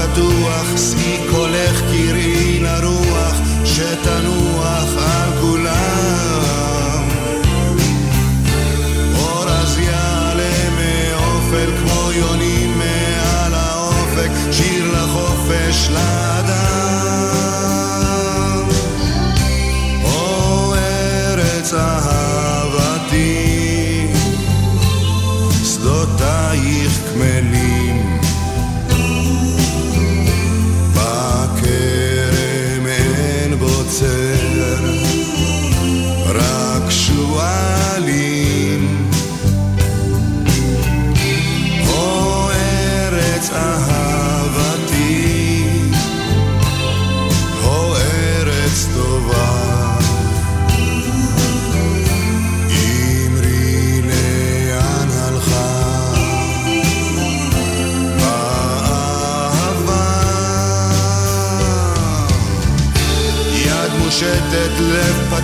פתוח, שאי קולך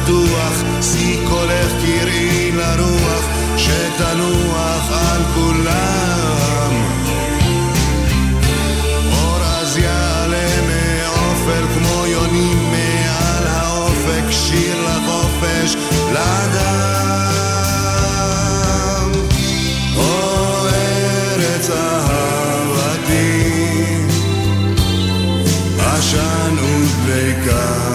בטוח, שיא קולך קירי לרוח, שתנוח על כולם. אור אז יעלה מעופר כמו יונים מעל האופק, שיר לחופש, לאדם. או ארץ אהבתי, עשן ודליקה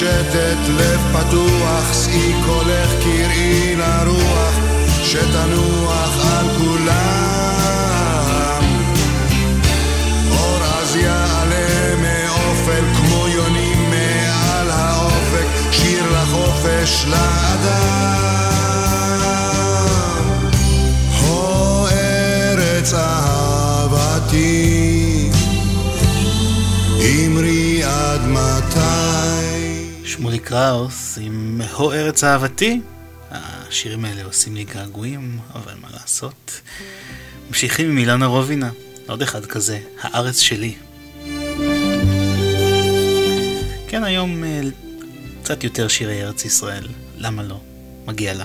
מושטת לב פתוח, שאי קולך קראי לרוח, שתנוח על כולם. אור אז יעלה מאופל כמו יונים מעל האופק, שיר לחופש לאדם. הו ארץ אהב ארי קראוס עם "הו ארץ אהבתי". השירים האלה עושים לי געגועים, אבל מה לעשות. ממשיכים עם אילנה רובינה, עוד אחד כזה, "הארץ שלי". כן, היום אה, קצת יותר שירי ארץ ישראל, למה לא? מגיע לה.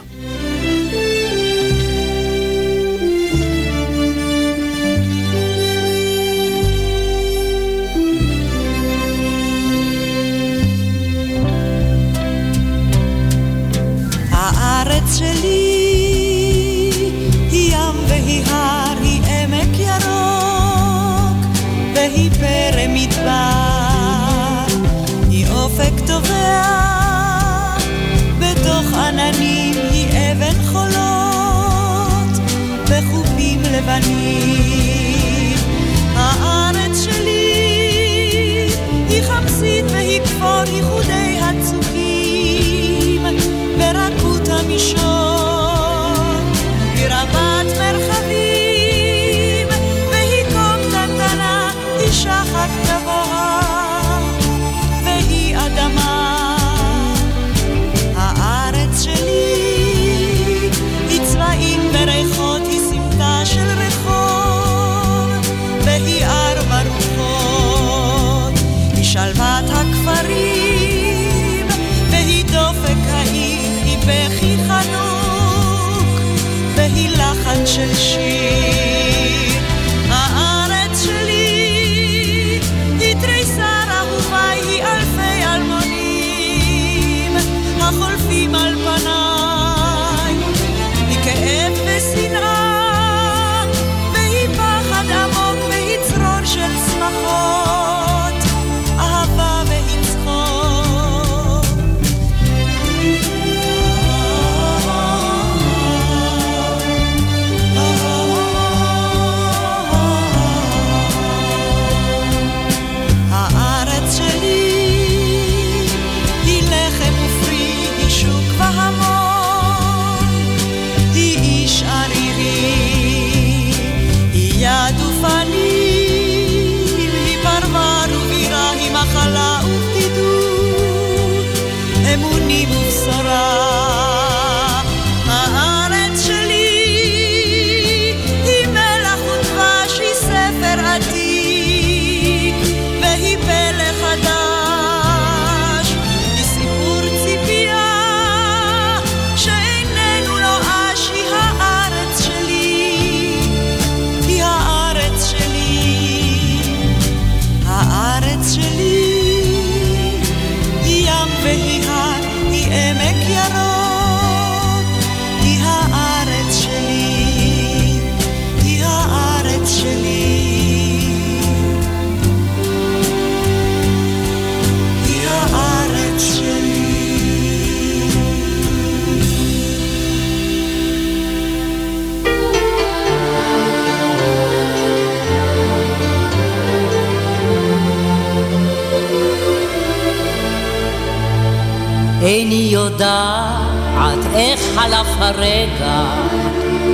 הרגע,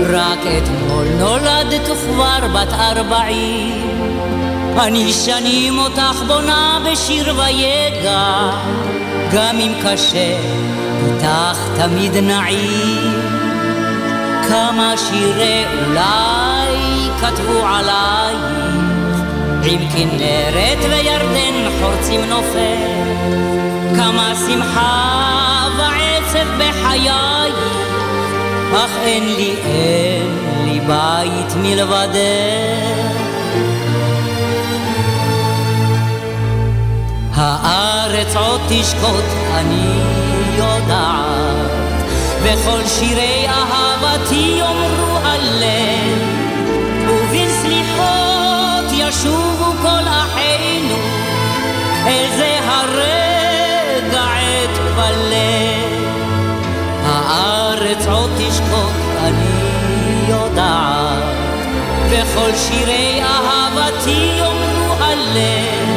רק אתמול נולדת וכבר בת ארבעים. אני שנים אותך בונה בשיר ויגע, גם אם קשה, איתך תמיד נעים. כמה שירי אולי כתבו עלייך, עם כנרת וירדן חורצים נופל כמה שמחה ועצב בחייך. אך אין לי, אין לי בית מלבדך. הארץ עוד תשקוט, אני יודעת, וכל שירי אהבתי יאמרו הלב, וכל שירי אהבתי יאמרו הלב,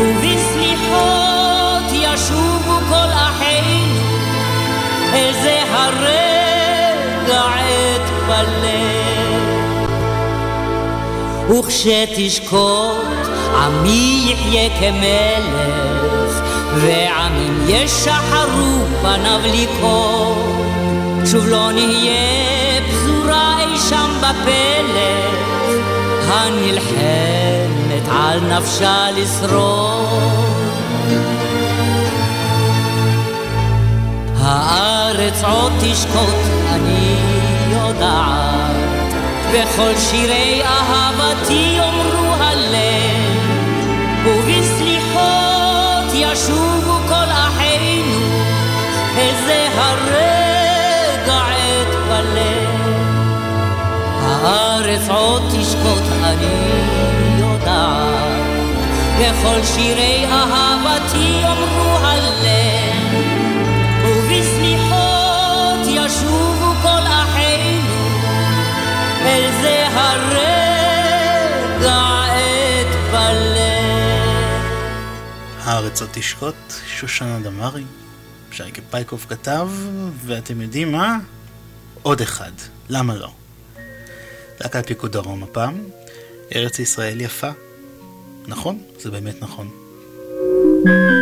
ובסליחות ישובו כל אחינו, איזה הרגע עת בלב. וכשתשקוט עמי יחיה כמלך, ועמים ישחרו פניו לקרוא. שוב לא נהיה הנלחמת על נפשה לשרוד. הארץ עוד תשקוט, אני יודעת, וכל שירי אהבתי יאמרו הלב, ובסליחות ישובו כל אחינו, איזה הרגע עת עוד תשקוט, אני יודעת, וכל שירי אהבתי יאמרו הלב, ובסליחות ישובו כל אחינו, אל זה הרגע עת בלב. הארץ עוד תשקוט, שושנה דמארי, שייקה פייקוב כתב, ואתם יודעים מה? עוד אחד, למה לא? להקת פיקוד דרום הפעם, ארץ ישראל יפה. נכון? זה באמת נכון. נערה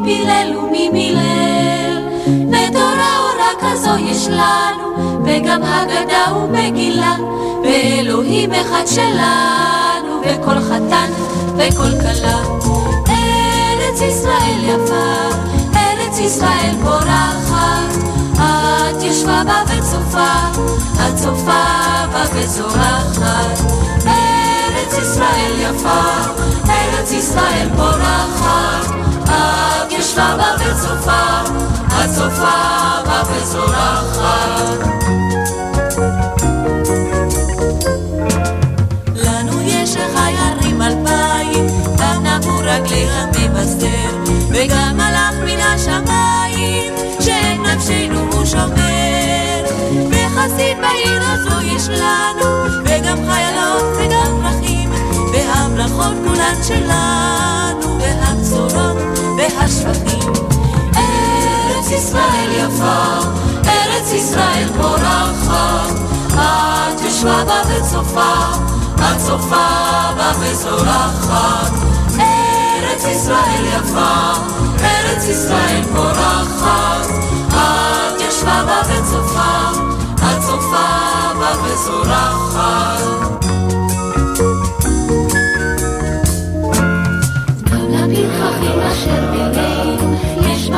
מפילל וממילל. ותורה אורה כזו יש לנו, וגם הגדה ומגילה, ואלוהים אחד שלנו, וכל חתן וכל כלה. ארץ ישראל יפה, ארץ ישראל פורחת, את ישבה בה וצופה, את צופה בה וזורחת. ארץ ישראל יפה, ארץ ישראל פורחת, את ישבה בה וצופה, את צופה בה וזורחת. לנו יש חיירים אלפיים, גם נבו רגלי וגם מלאך מן השמיים, שאת נפשנו הוא שומר. וחסיד בעיר הזו יש לנו, וגם חיילות וגם פרחים, והברכות כולן שלנו, והבשורות והשבחים. ארץ ישראל יפה, ארץ ישראל פורחת, את ישבה בה וצופה, את צופה בה וזורחת. ארץ ישראל יפה, ארץ ישראל פורחת, את ישבה בה וצופה, את צופה בה וזורחת.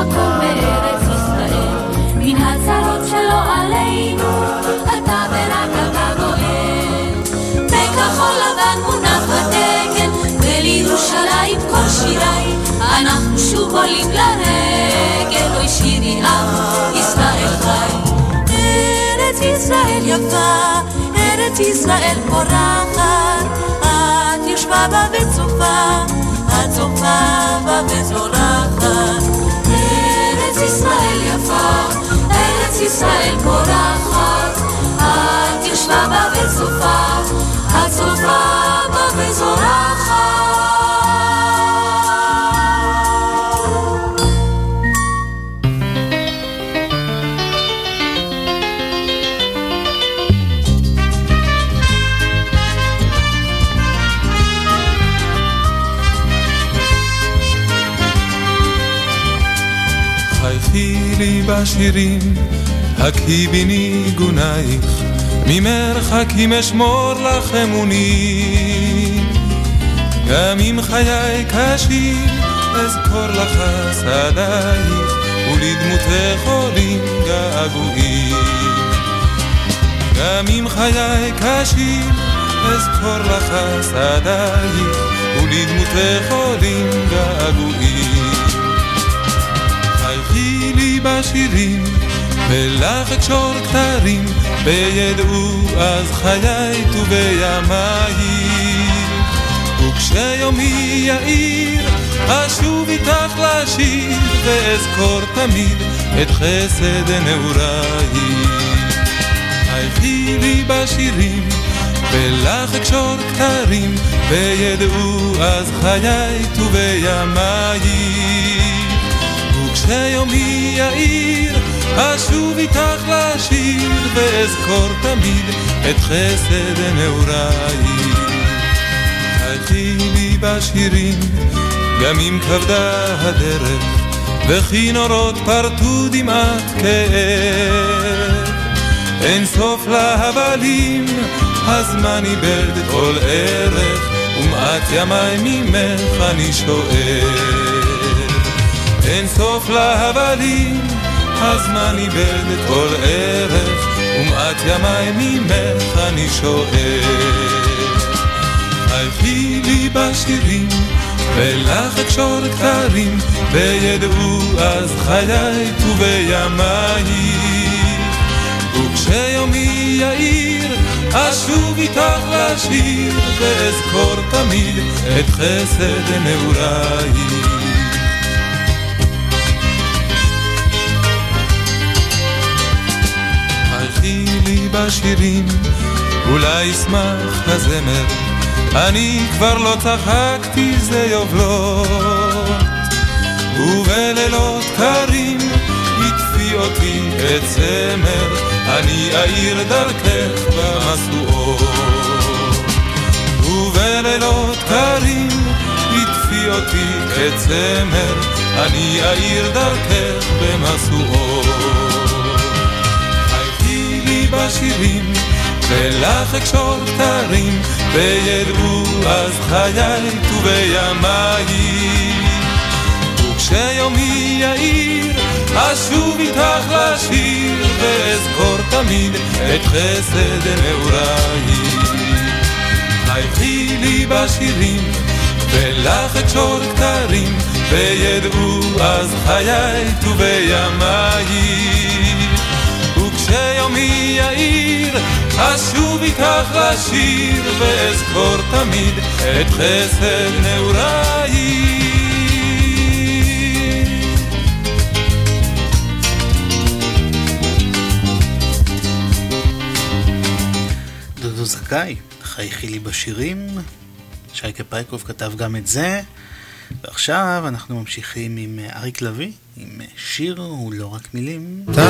מקום בארץ ישראל, מן הצרות שלא עלינו, אתה ורק אתה גואל. בכחול לבן מונח הדגל, ולירושלים כל שיריי, אנחנו שוב עולים לרגל, אוי שירי עם ישראל חי. ארץ ישראל יפה, ארץ ישראל פורחת, את יושבה בה וצופה, את צופה בה וזורחת. ישראל פורחת, את יושבה בה וצופה, את צופה בשירים, הקהי בי ניגונייך, ממרחקים אשמור לך אמונים. גם אם חיי קשים, אזכור לך שדייך, ולדמותך עולים געגועים. גם אם חיי קשים, אזכור לך שדייך, ולדמותך עולים געגועים. חייכי לי בשירים, ולך אקשור כתרים, וידעו אז חיי ובימיי. וכשיומי יאיר, אשוב איתך לשיר, ואזכור תמיד את חסד נעוריי. חייכי לי בשירים, ולך אקשור כתרים, וידעו אז חיי ובימיי. וכשיומי יאיר, אשוב איתך לשיר, ואזכור תמיד את חסד נעוריי. חייכי לי בשירים, גם אם כבדה הדרך, וכי נורות פרטו דמעת כאב. אין סוף להבלים, הזמן איבד כל ערך, ומעט ימי ממך אני שואל. אין סוף להבלים, הזמן איבד את כל ערך, ומעט ימי ממך אני שואל. חייכי לי בשירים, ולך אקשור כתרים, וידעו אז חיי ובימיי. וכשיומי יאיר, אשוב איתך לשיר, ואזכור תמיד את חסד נעוריי. לי בשירים, אולי ישמח הזמר, אני כבר לא צחקתי זה יובלות, ובלילות קרים הטפי אותי את צמר, אני אאיר דרכך במשואות. ובלילות קרים הטפי אותי את צמר, אני אאיר דרכך במשואות. בשירים, ולך אקשור כתרים, וידעו אז חיי ובימיי. וכשיומי יאיר, אשוב איתך לשיר, ואזכור תמיד את חסד נעוריי. חייכי לי בשירים, ולך אקשור כתרים, וידעו אז חיי ובימיי. וכשיומי יאיר, אשוב איתך לשיר, ואזכור תמיד את חסד נעוריי. דודו זכאי, חייכי לי בשירים, שייקה פייקוב כתב גם את זה, ועכשיו אנחנו ממשיכים עם אה, אריק לביא, עם אה, שיר הוא לא רק מילים. חייל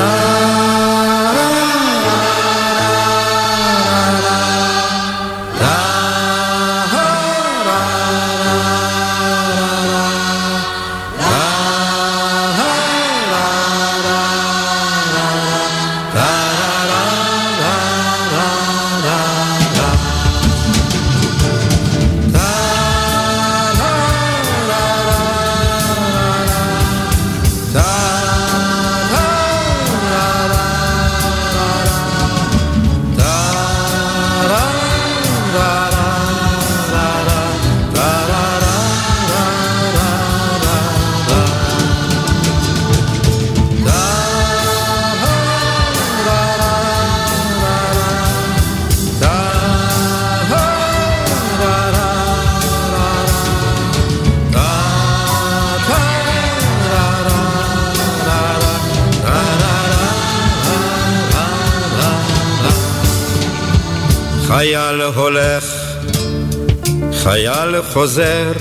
חוזר,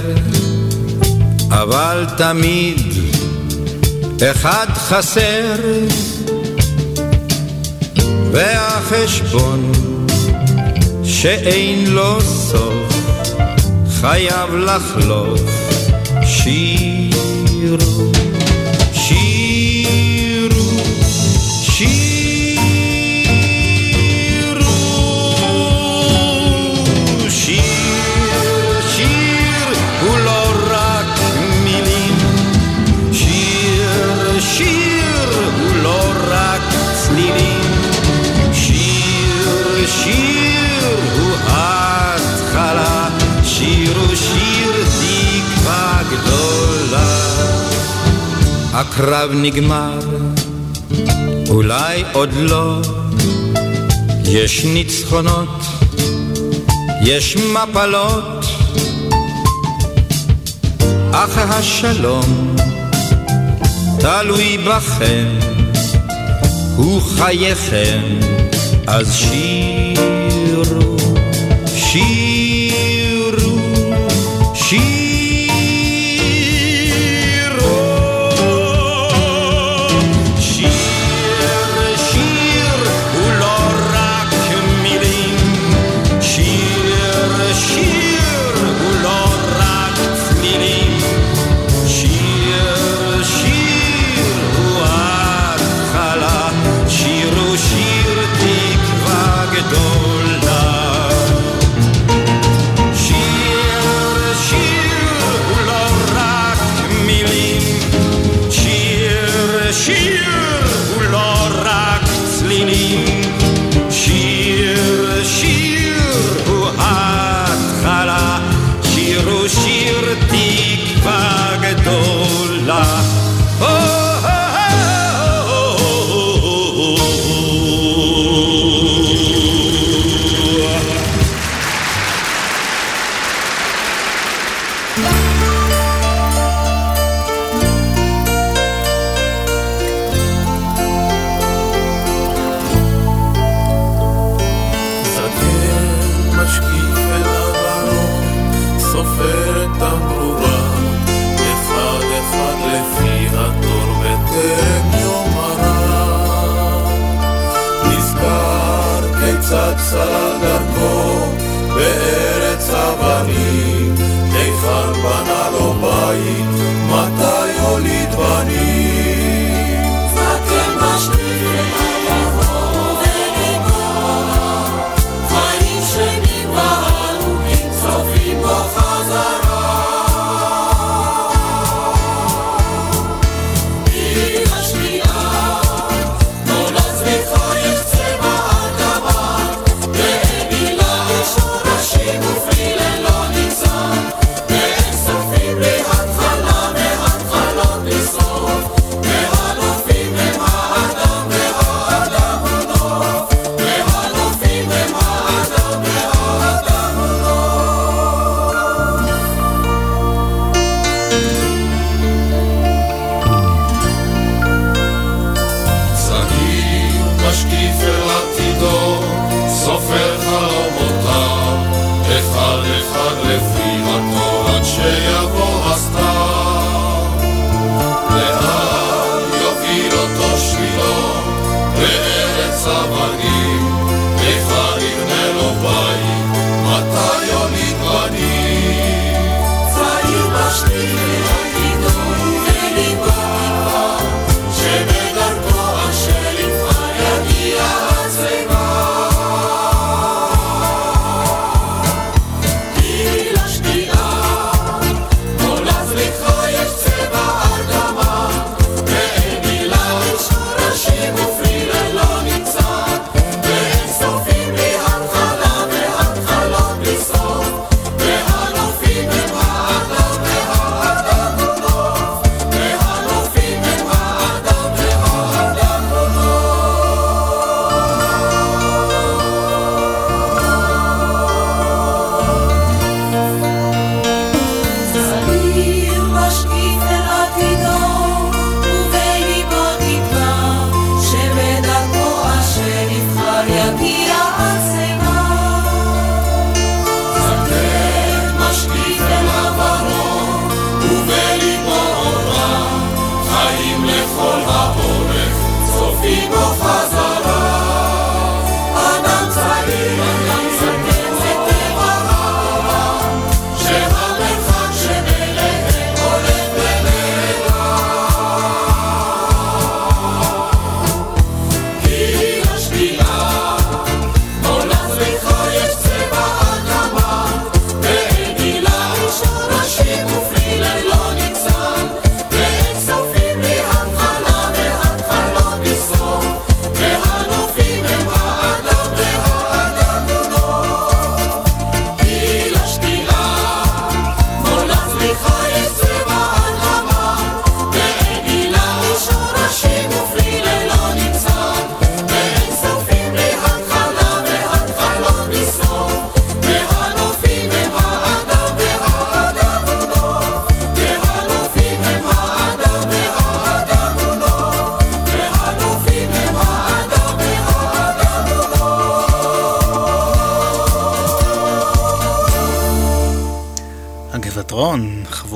אבל תמיד אחד חסר, והחשבון שאין לו סוף חייב לחלוף שירו הקרב נגמר, אולי עוד לא, יש ניצחונות, יש מפלות, אך השלום תלוי בכם, הוא חייכם, אז שירו, שירו,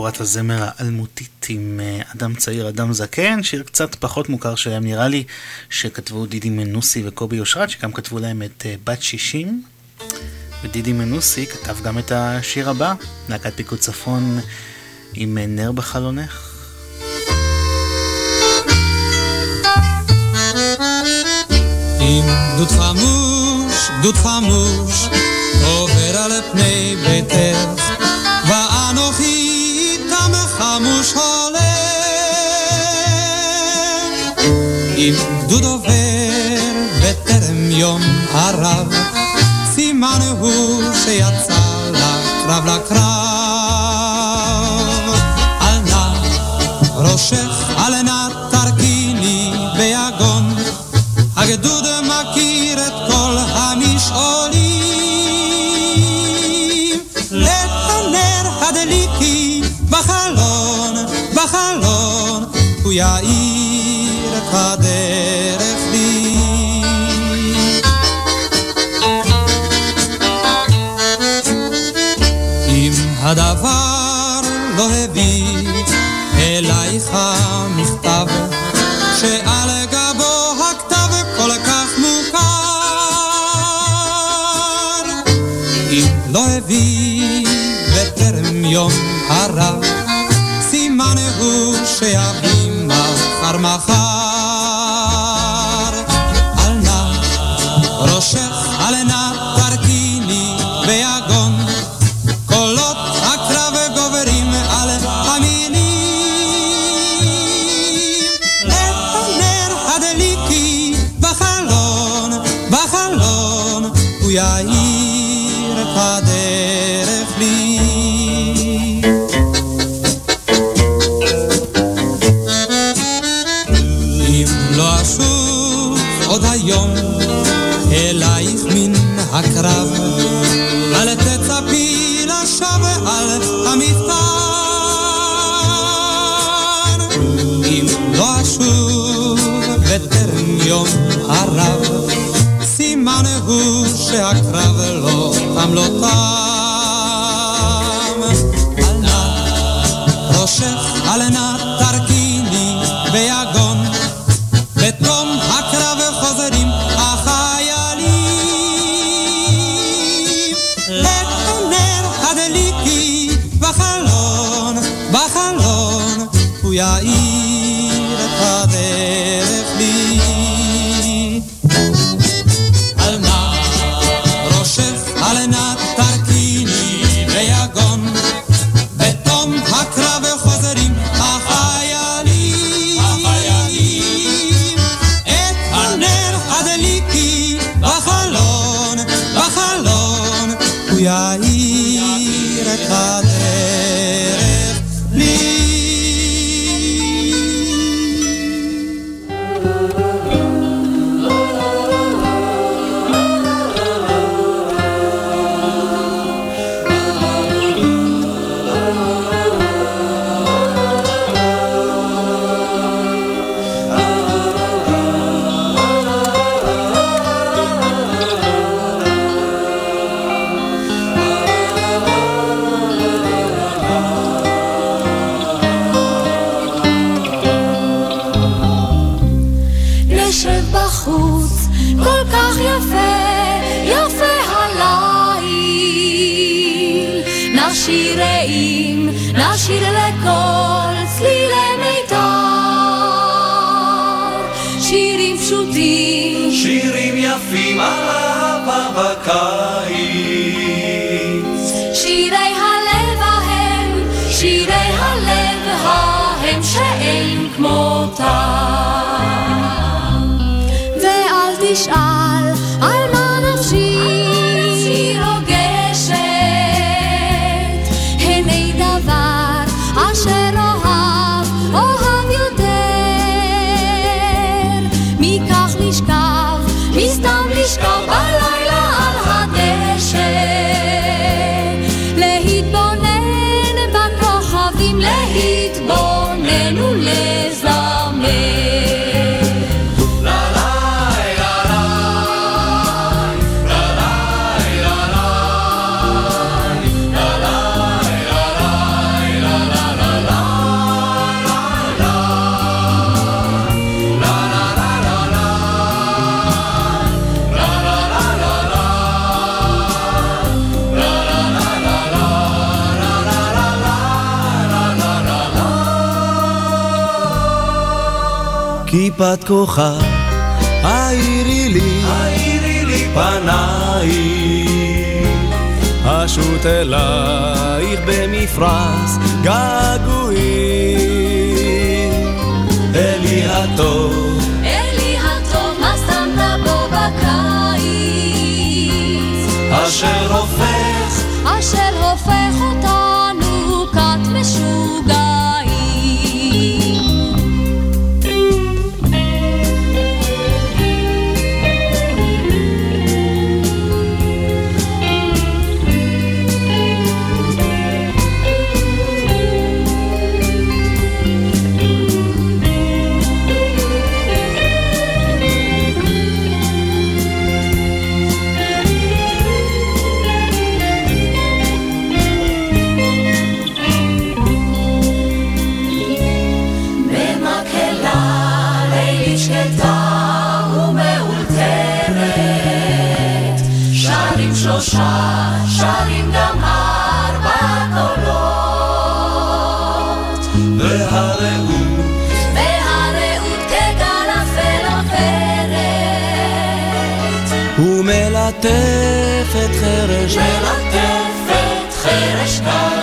חבורת הזמר האלמותית עם אה, אדם צעיר, אדם זקן, שיר קצת פחות מוכר שלהם נראה לי, שכתבו דידי מנוסי וקובי אושרת, שגם כתבו להם את אה, בת 60. ודידי מנוסי כתב גם את השיר הבא, להקת פיקוד צפון עם אה, נר בחלונך. עם גדוד חמוש, גדוד חמוש, עובר על פני ביתך הגדוד עובר בטרם יום הרב, סימן הוא שיצא לקרב לקרב. אל נא ראשך, אל נא תרכיני ביגון, הגדוד מכיר את כל המשעולים. לב הנר הדליקי בחלון, בחלון, הוא יאיר היום הרב כיפת כוכב, האירי לי, האירי לי פנייך, אשוט אלייך במפרש געגועים. אלי הטוב, אלי הטוב, מה שמת בו בקיץ? אשר הופך, ומלטפת חרש מלטפת חרש קלילות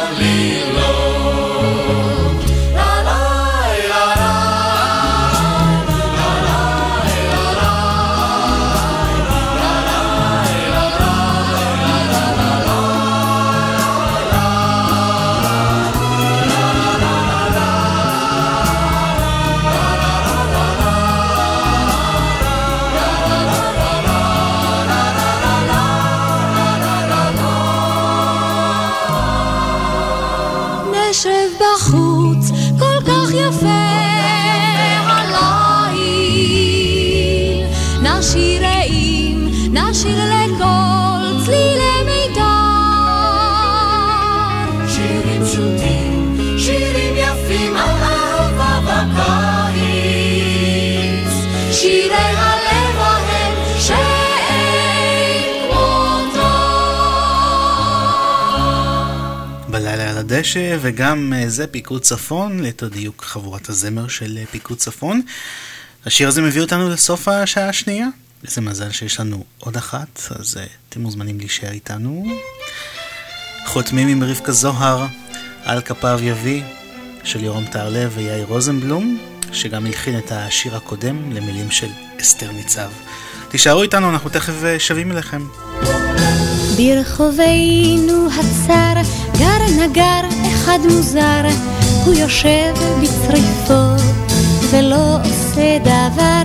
הדשא, וגם אה, זה פיקוד צפון, ליתר דיוק חבורת הזמר של אה, פיקוד צפון. השיר הזה מביא אותנו לסוף השעה השנייה. איזה מזל שיש לנו עוד אחת, אז אה, אתם מוזמנים להישאר איתנו. חותמים עם רבקה זוהר, על כפיו יביא, של יורם טהרלב ויאיר רוזנבלום, שגם הלחין את השיר הקודם למילים של אסתר ניצב. תישארו איתנו, אנחנו תכף שבים אליכם. ברחובינו הצר נגר אחד מוזר, הוא יושב בצריפו ולא עושה דבר,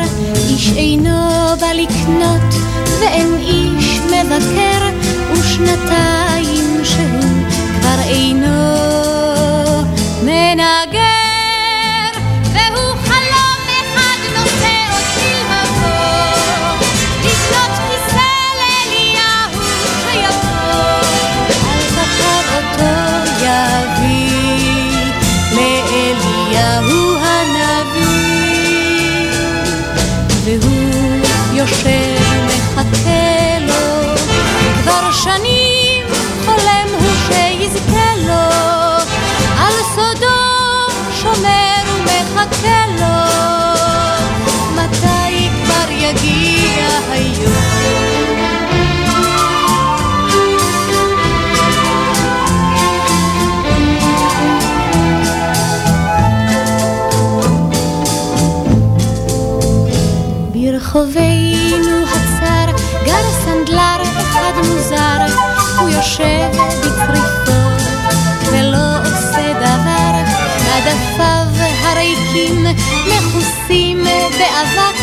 איש אינו בא לקנות ואין איש מבקר, ושנתיים שהוא כבר אינו מנגר, ברחובינו הצר גר סנדלר אחד מוזר, הוא יושב בצריפו ולא עושה דבר, עדפיו הריקים מכוסים באבק,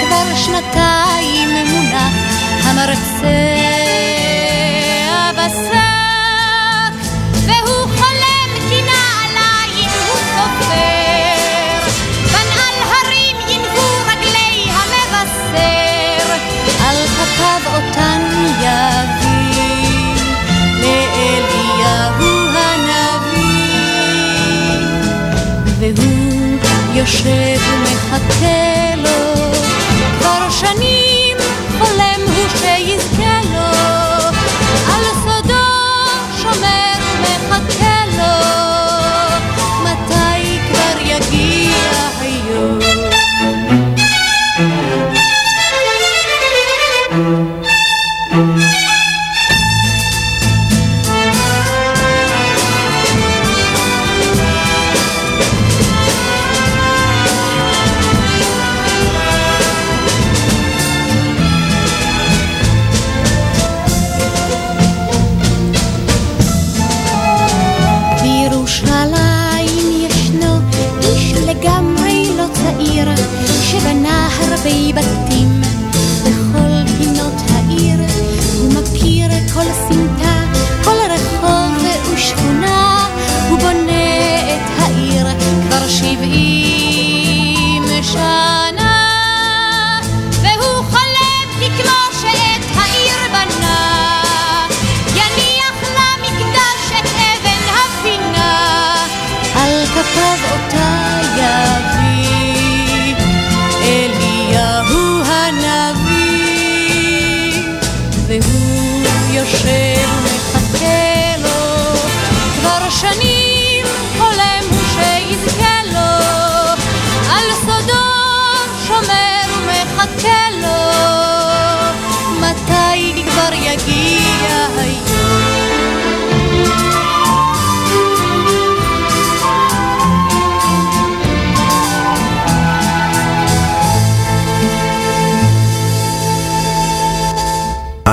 כבר שנתיים מונח המרצע בשק, והוא כלפי בתים.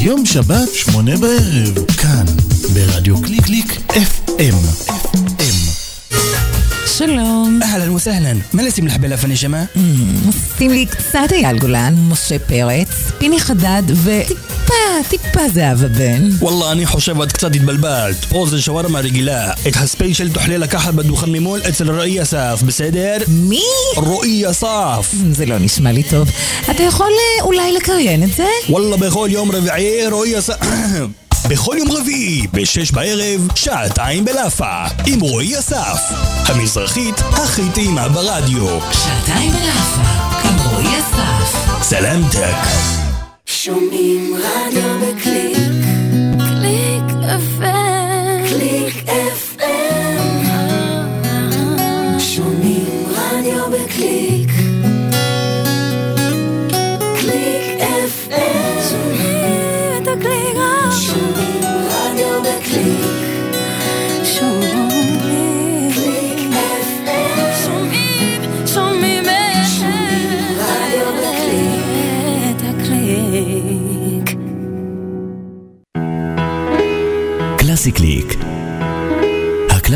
יום שבת, שמונה בערב, כאן, ברדיו קליק קליק FM. שלום. אהלן וסהלן, מה לשים לך בלאפן נשמה? שים לי קצת אייל גולן, משה פרץ, פיני חדד וטיפה, טיפה זהבה בן. וואלה, אני חושב את קצת התבלבלת. פה זה שווארמה רגילה. את הספיישל תוכל לקחת בדוכן ממול אצל רועי אסף, בסדר? מי? רועי אסף. זה לא נשמע לי טוב. אתה יכול אה, אולי לקריין את זה? וואלה, בכל יום רביעי רועי אסף... בכל יום רביעי, בשש בערב, שעתיים בלאפה, עם רועי אסף. המזרחית הכי טעימה ברדיו. שעתיים בלאפה, עם רועי אסף. סלמתק. שומעים רדיו בקליק,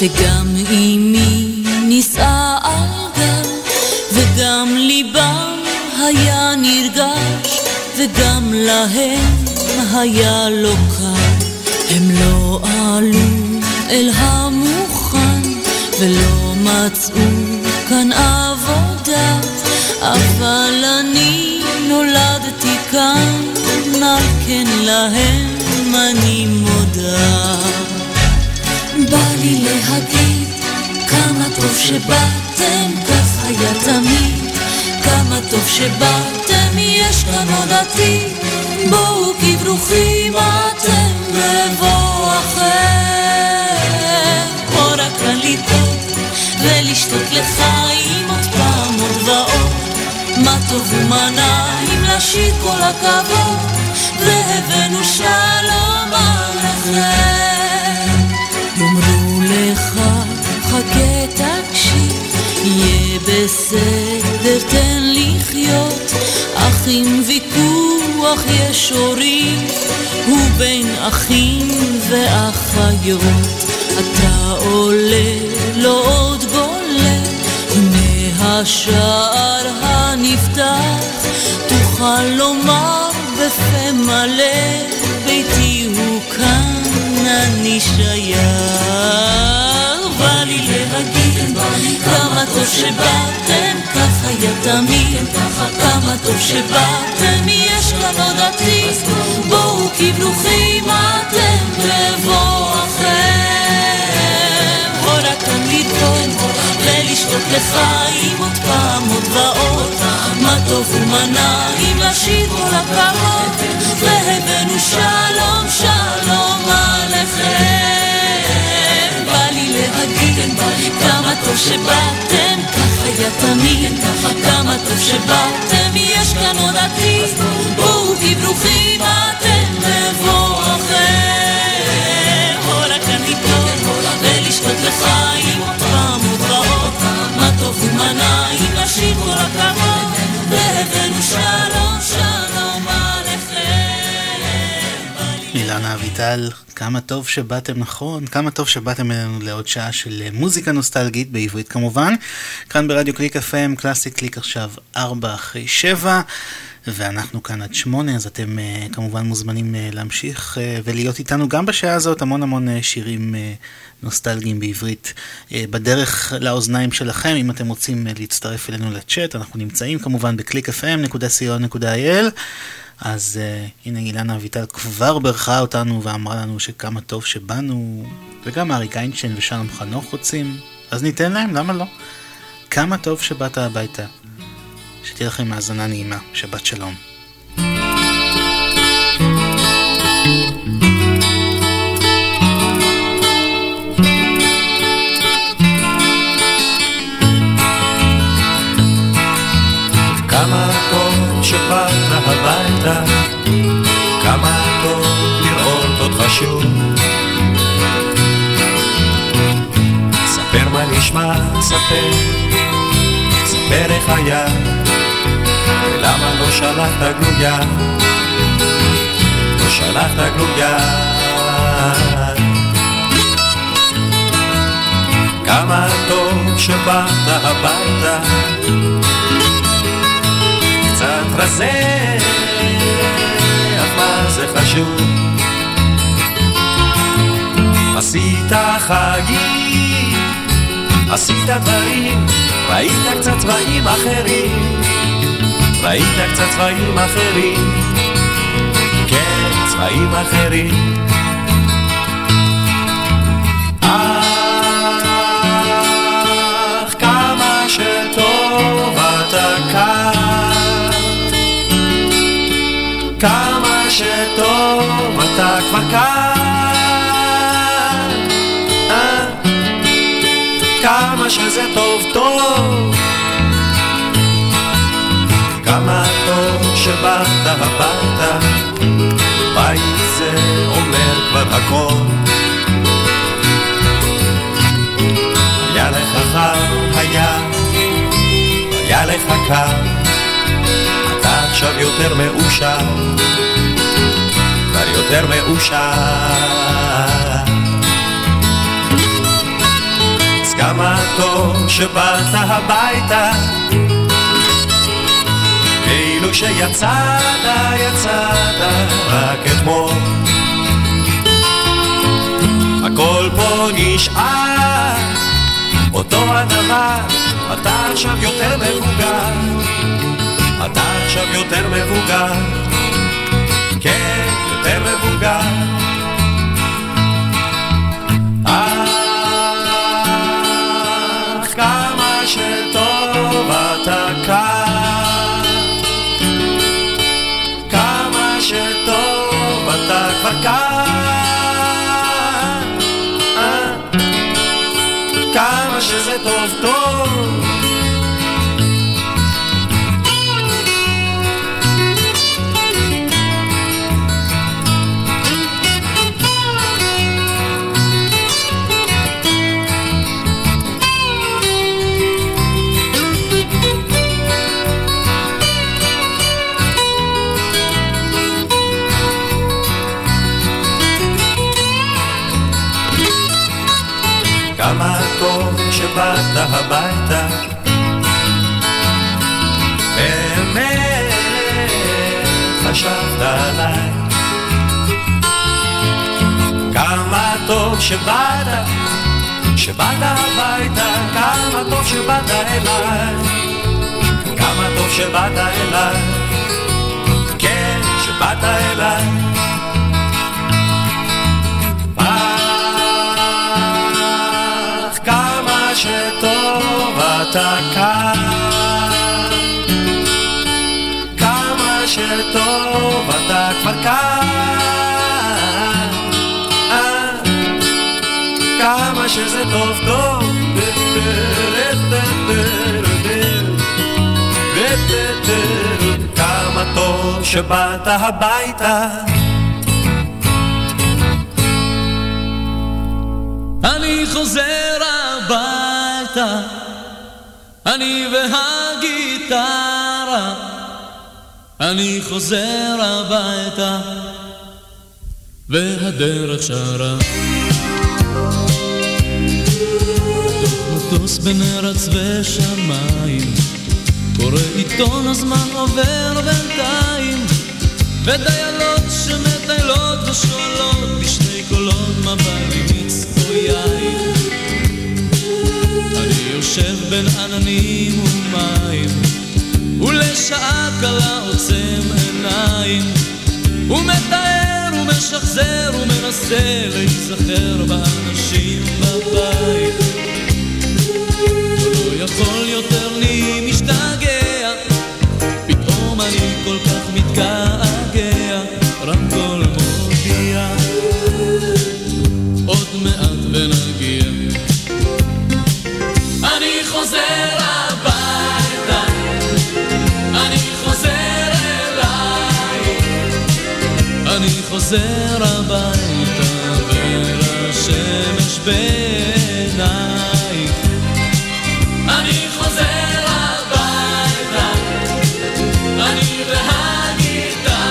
וגם אמי נישאה על גל, וגם ליבם היה נרגש, וגם להם היה לא קל. הם לא עלו אל המוכן, ולא מצאו כאן עבודה, אבל אני נולדתי כאן, על כן להם שבאתם, כך היה תמיד. כמה טוב שבאתם, יש כאן עוד עתיד. בואו כי ברוכים אתם בבוא אחר. או רק כאן לטעות ולשתות לחיים עוד פעם עוד ועוד. מה טוב ומה נעים לשיר כל הכבוד, והבאנו שלום עליכם. יאמרו לך, חכה תקשיב, יהיה בסדר, תן לחיות, אך עם ויכוח יש הורים, ובין אחים ואחיות. אתה עולה, לא עוד בולט, הנה השער הנפתח, תוכל לומר בפה מלא, ביתי הוא כאן, אני שייך. לי להגיד כמה טוב שבאתם, ככה היה תמיד, כמה טוב שבאתם, יש כאן עוד עתיד, בואו כי ברוכים אתם בבואכם. הורה כאן לטעום ולשתות לחיים עוד פעם עוד ועוד, מה טוב ומה נעים לשיר כל הכבוד, והבאנו שלום שלום כמה טוב שבאתם, כך היה תמיד, כמה טוב שבאתם, יש כאן עוד עתיד, בואו כי ברוכים אתם בבואכם. הורה כאן ליטול ולשתות לחיים פעם ועוד, מה טוב ומה נעים לשיר כל הכבוד, והבאנו שלום אביטל, כמה טוב שבאתם נכון, כמה טוב שבאתם אלינו לעוד שעה של אה, מוזיקה נוסטלגית, בעברית כמובן. כאן ברדיו קליק FM, קלאסיקליק עכשיו 4 אחרי 7, ואנחנו כאן עד 8, אז אתם אה, כמובן מוזמנים אה, להמשיך ולהיות איתנו גם בשעה הזאת, המון המון שירים נוסטלגיים בעברית בדרך לאוזניים שלכם, אם אתם רוצים להצטרף אלינו לצ'אט, אנחנו נמצאים כמובן ב-clickfm.co.il. אז uh, הנה אילנה אביטל כבר בירכה אותנו ואמרה לנו שכמה טוב שבאנו, וגם אריק איינשטיין ושלום חנוך רוצים, אז ניתן להם, למה לא? כמה טוב שבאת הביתה. שתהיה לכם האזנה נעימה, שבת שלום. הביתה, כמה טוב לראות אותך שוב. ספר מה נשמע, ספר, ספר איך היה, ולמה לא שלחת גלויה, לא שלחת גלויה. כמה טוב שבאת הביתה. קצת רזה, זה חשוב? עשית חגים, עשית דברים, ראית קצת צבעים אחרים, ראית קצת צבעים אחרים, כן, צבעים אחרים. שטוב אתה כבר כאן. אה, כמה שזה טוב טוב. כמה טוב שבאת הביתה. בית זה אומר כבר הכל. היה לך חם, היה, היה לך קר. אתה עכשיו יותר מאושר, כבר יותר מאושר. אז כמה טוב שבאת הביתה, כאילו שיצאת, יצאת רק אתמול. הכל פה נשאר, אותו הדבר, אתה עכשיו יותר מבוגר. אתה עכשיו יותר מבוגר, כן, יותר חשבת עליי. כמה טוב שבאת, שבאת הביתה, כמה טוב שבאת אליי. כמה טוב שבאת אליי, כן, שבאת אליי. אך כמה שטוב אתה כאן, שטוב אתה כבר כאן, אה, כמה שזה טוב טוב. כמה טוב שבאת הביתה. אני חוזר הביתה, אני והגיטרה, אני חוזר הביתה, והדרך שרה. מטוס בין ארץ ושמיים, קורא עיתון הזמן עובר בינתיים, ודיילות שמטיילות ושואלות בשני קולות או יין. אני יושב בין עננים ומים, ולשעה קלה עוצם עיניים, ומתאר ומשחזר ומנסה להיזכר באנשים בבית. לא יכול יותר לי משתגע, חוזר הביתה ולשמש בעיניי. אני חוזר הביתה, אני והגיטרה,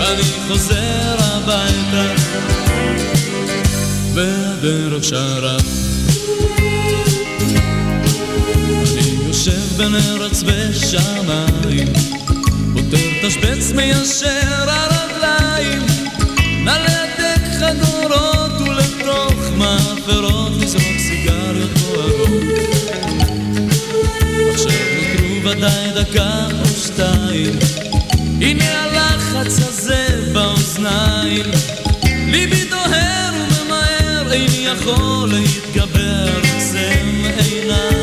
אני חוזר הביתה, והדרך שרה. אני יושב בין ארץ ושמיים, תשבץ מיישר הרגליים, נא להדק חגורות ולתוך מאפרות לזרוק סיגריות בוערות. עכשיו נותרו ודאי דקה או שתיים, הנה הלחץ הזה באוזניים, ליבי דוהר וממהר, איני יכול להתגבר, עוצם עיניים.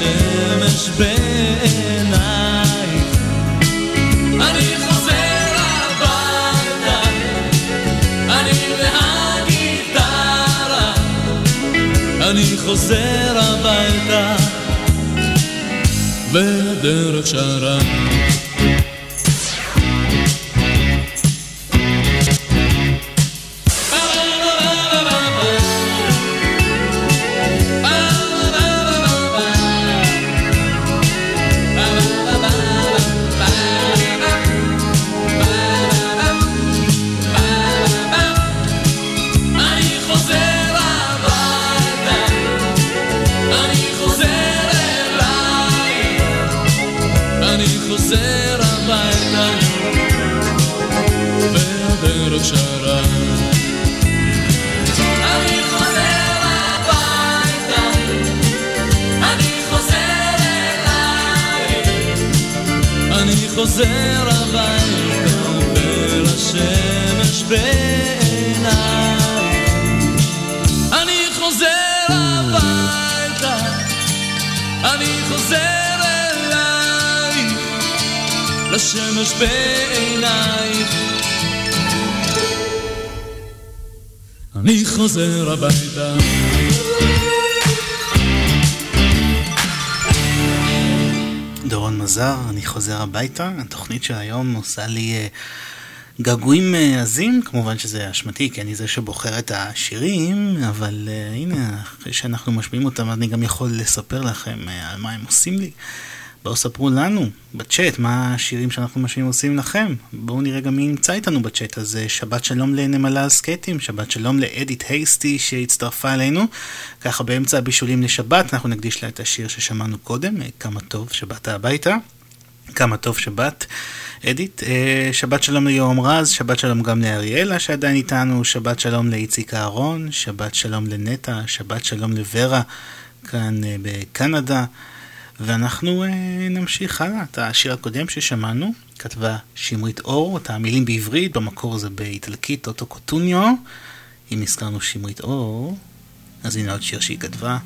ולשמש בעיניי. אני חוזר הביתה, אני והגיטרה, אני חוזר הביתה, והדרך שרה. הביתה. התוכנית של היום עושה לי uh, געגועים uh, עזים, כמובן שזה אשמתי, כי אני זה שבוחר את השירים, אבל uh, הנה, אחרי שאנחנו משמיעים אותם, אני גם יכול לספר לכם uh, על מה הם עושים לי. בואו ספרו לנו בצ'אט מה השירים שאנחנו משמיעים עושים לכם. בואו נראה גם מי נמצא איתנו בצ'אט הזה. שבת שלום לנמלה על סקייטים, שבת שלום לאדית הייסטי שהצטרפה אלינו. ככה באמצע הבישולים לשבת אנחנו נקדיש לה את השיר ששמענו קודם, כמה טוב שבאת הביתה. כמה טוב שבת. אדית, שבת שלום ליורם רז, שבת שלום גם לאריאלה שעדיין איתנו, שבת שלום לאיציק אהרון, שבת שלום לנטע, שבת שלום לוורה כאן בקנדה. ואנחנו אה, נמשיך הלאה. את השיר הקודם ששמענו, כתבה שמרית אור, את המילים בעברית, במקור זה באיטלקית, אוטו קוטוניו. אם הזכרנו שמרית אור, אז הנה עוד שיר שהיא כתבה.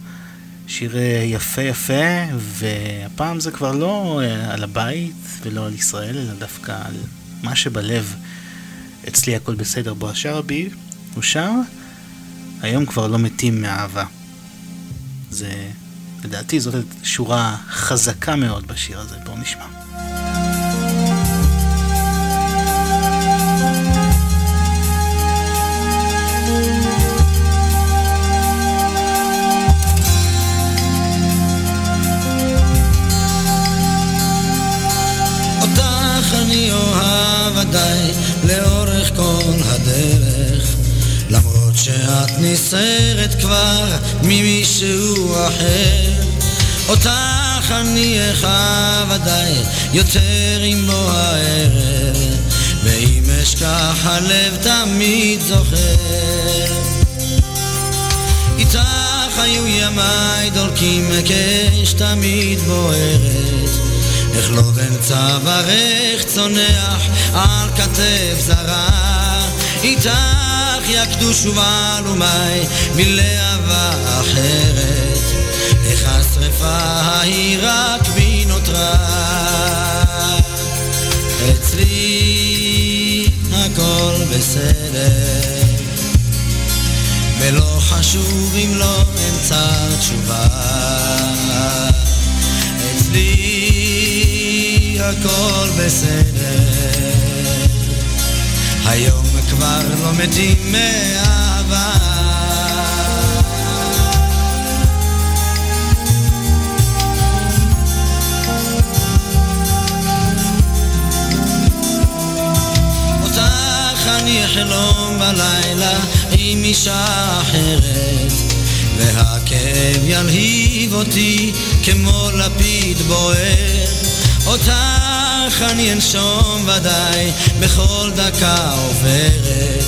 שיר אה, יפה יפה, והפעם זה כבר לא אה, על הבית ולא על ישראל, אלא דווקא על מה שבלב. אצלי הכל בסדר, בועז שרעבי, הוא שר, היום כבר לא מתים מאהבה. זה לדעתי זאת שורה חזקה מאוד בשיר הזה, בואו נשמע. שאת נסערת כבר ממישהו אחר. אותך אני אחב ודאי יותר בוא הערב ואם אשכח הלב תמיד זוכר. איתך היו ימיי דולקים כאש תמיד בוערת איך לא בן צווארך צונח על כתף זרה. איתך יקדושו ועלומי מלהבה אחרת. איך השרפה ההיא רק בי נותרה אצלי הכל בסדר. ולא חשוב אם לא אמצא תשובה. אצלי הכל בסדר. היום כבר לא מתים מאהבה. אותך אני אחלום בלילה עם אישה אחרת והכאב ילהיב אותי כמו לפיד בוער. אותך אני אנשום ודאי בכל דקה עוברת.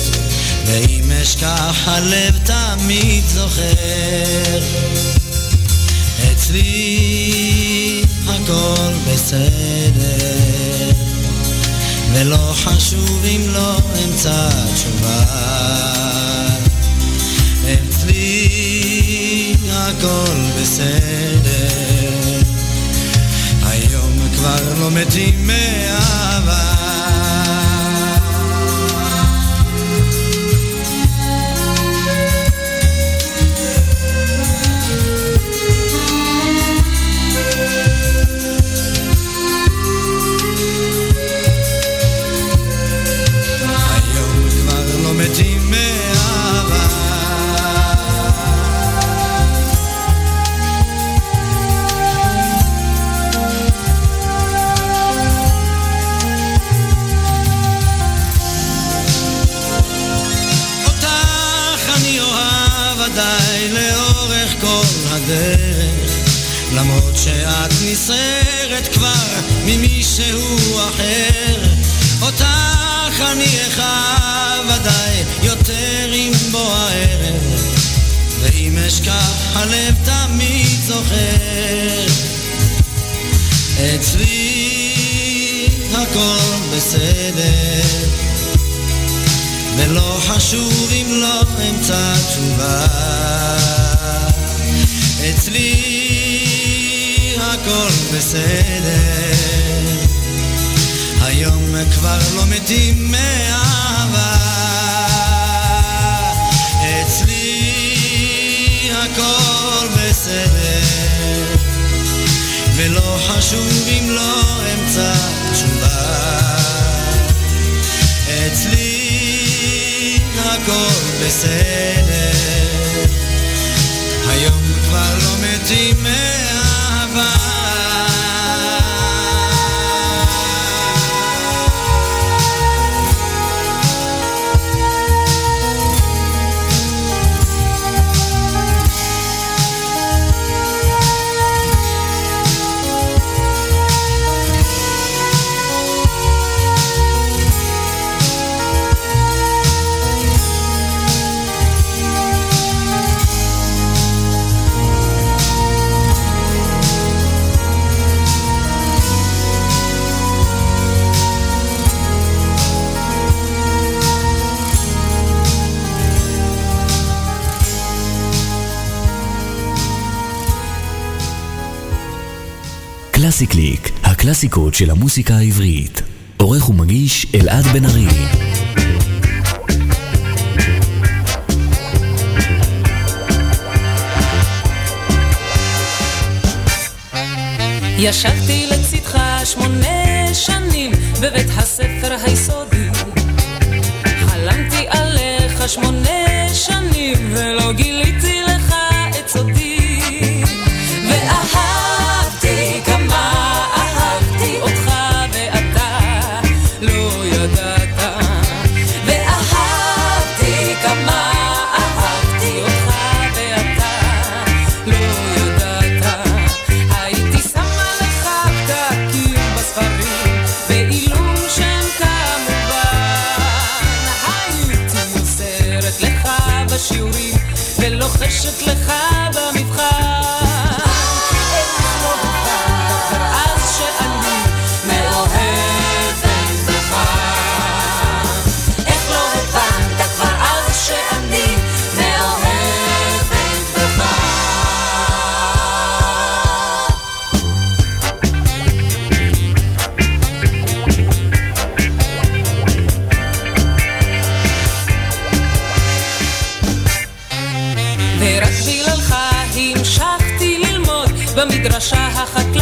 ואם אשכח הלב תמיד זוכר. אצלי הכל בסדר. ולא חשוב אם לא אמצא תשובה. אצלי הכל בסדר כבר לא מתים מאהבה כל הדרך למרות שאת נסערת כבר ממישהו אחר. אותך אני אחב ודאי יותר עם בוא הערב ואם אשכח הלב תמיד זוכר. אצלי הכל בסדר ולא חשוב אם לא אמצא תשובה אצלי הכל בסדר. היום כבר לא מתים מאהבה. אצלי הכל בסדר, ולא חשוב אם לא אמצא תשובה. אצלי הכל בסדר, היום אבל לא מתים מאהבה. קלאסי קליק, הקלאסיקות של המוסיקה העברית. עורך ומגיש אלעד בן ארי. ישבתי לצדך שמונה שנים בבית הספר היסודי. חלמתי עליך שמונה מגרשה החטא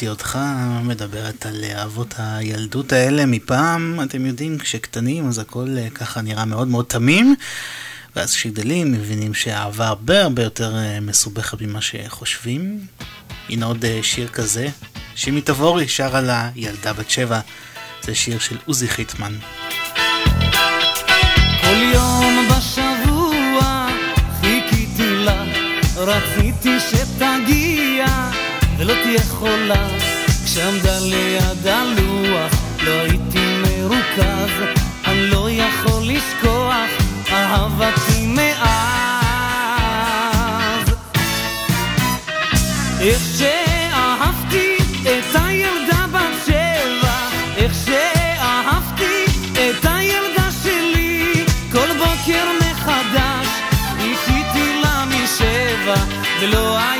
שמעתי אותך מדברת על אהבות הילדות האלה מפעם, אתם יודעים, כשקטנים אז הכל אה, ככה נראה מאוד מאוד תמים, ואז כשגדלים מבינים שהאהבה הרבה הרבה יותר אה, מסובכת ממה שחושבים. הנה עוד אה, שיר כזה, שימי תבורי שר על הילדה בת שבע, זה שיר של עוזי חיטמן. כל יום בשבוע חיכיתי לך, רציתי שתגיד ולא תהיה חולה. כשעמדה ליד הלוח לא הייתי מרוכז. אני לא יכול לשכוח אהבתי מאז. איך שאהבתי את הילדה בת שבע איך שאהבתי את הילדה שלי כל בוקר מחדש חיכיתי לה משבע ולא היה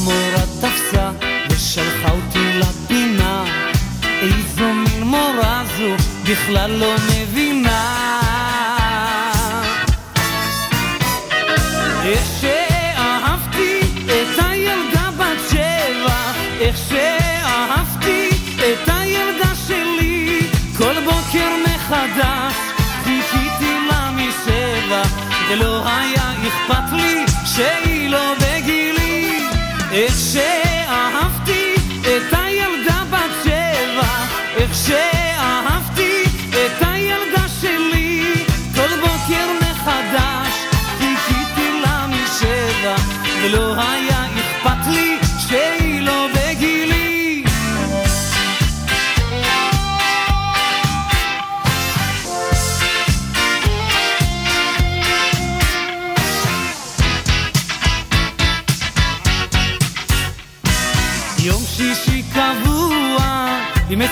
המורה תפסה ושלחה אותי לפינה. איזו מין מורה זו בכלל לא מבינה. איך שאהבתי את הילדה בת שבע איך שאהבתי את הילדה שלי כל בוקר מחדש חיכיתי לה משבע ולא היה אכפת לי שהיא לא בגילי איך שאהבתי את הילדה בת שבע איך שאהבתי את הילדה שלי. כל בוקר מחדש חיכיתי לה משבע ולא היה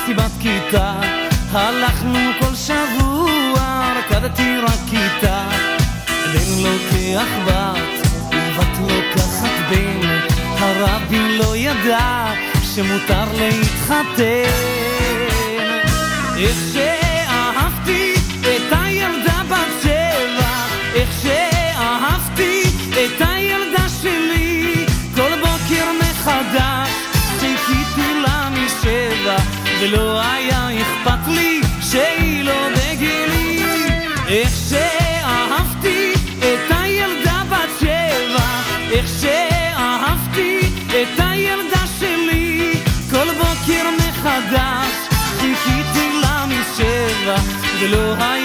מסיבת כיתה. הלכנו כל שבוע רקדתי רק כיתה. בן לוקח בת ובת לוקחת בן. הרבי לא ידע שמותר להתחתן. איך שאהבתי ולא היה אכפת לי שהיא לא בגילי. איך שאהבתי את הילדה בת שבע איך שאהבתי את הילדה שלי. כל בוקר מחדש חיכיתי לה משבע ולא היה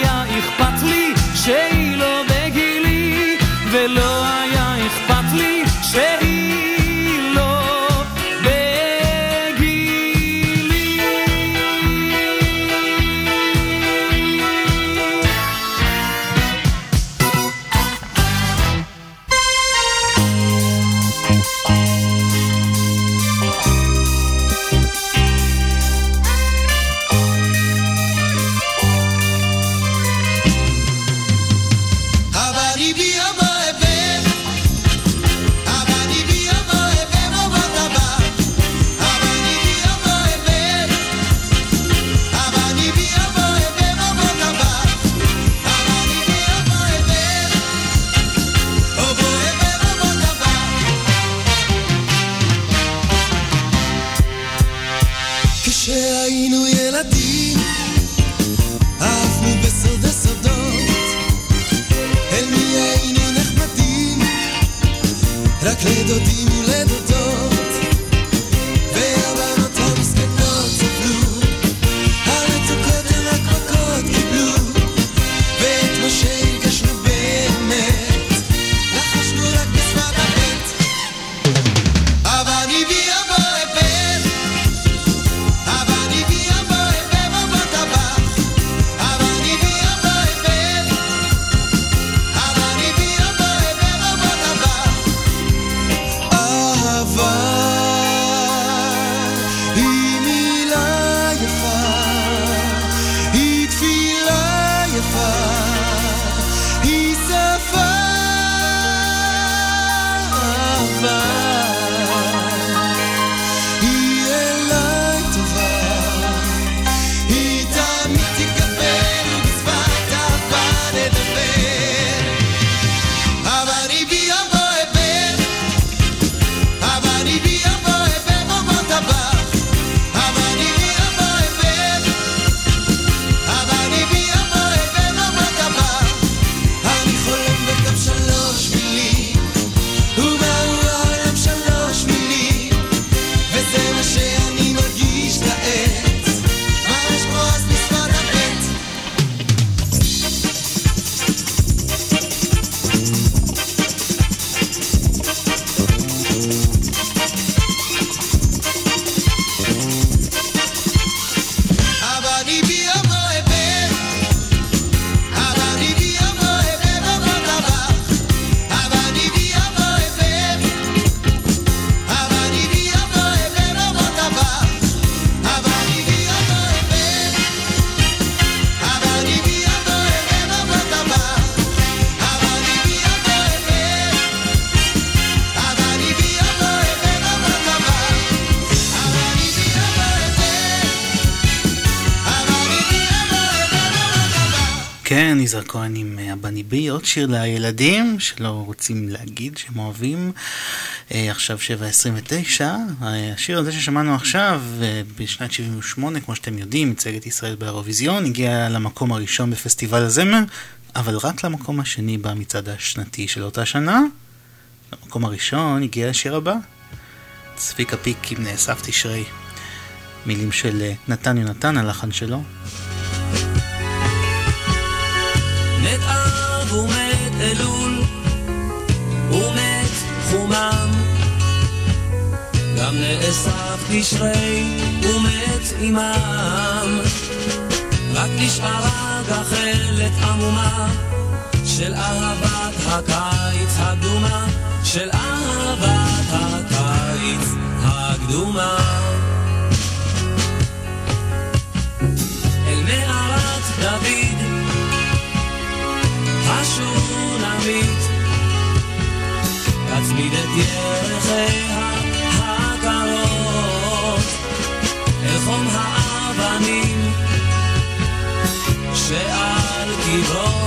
יזהר כהן עם אה, הבני בי, עוד שיר לילדים שלא רוצים להגיד שהם אוהבים. אה, עכשיו 7.29, השיר הזה ששמענו עכשיו, אה, בשנת 78, כמו שאתם יודעים, ייצג ישראל באירוויזיון, הגיע למקום הראשון בפסטיבל הזמר, אבל רק למקום השני במצעד השנתי של אותה שנה. למקום הראשון הגיע השיר הבא, צביקה פיק עם נאסף תשרי. מילים של נתן יונתן, הלחן שלו. מת אב ומת אלול ומת חומם. גם נאסף תשרי ומת עמם. רק נשארה גחלת עמומה של אהבת הקיץ הקדומה של אהבת הקיץ הקדומה. אל מערת דוד השונמית תצמיד את ירחיה הקרות. אל חום האבנים שעל קברו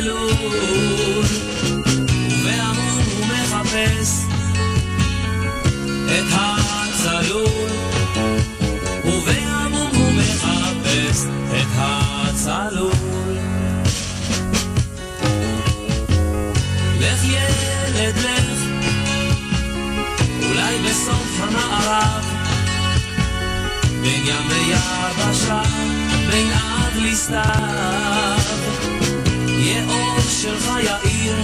אלול ובעמום הוא מחפש את הצלול ובעמום הוא מחפש את הצלול. לך ילד לך אולי בסוף המערב בין ים ויבשה בין אב לסתיו שלך יאיר.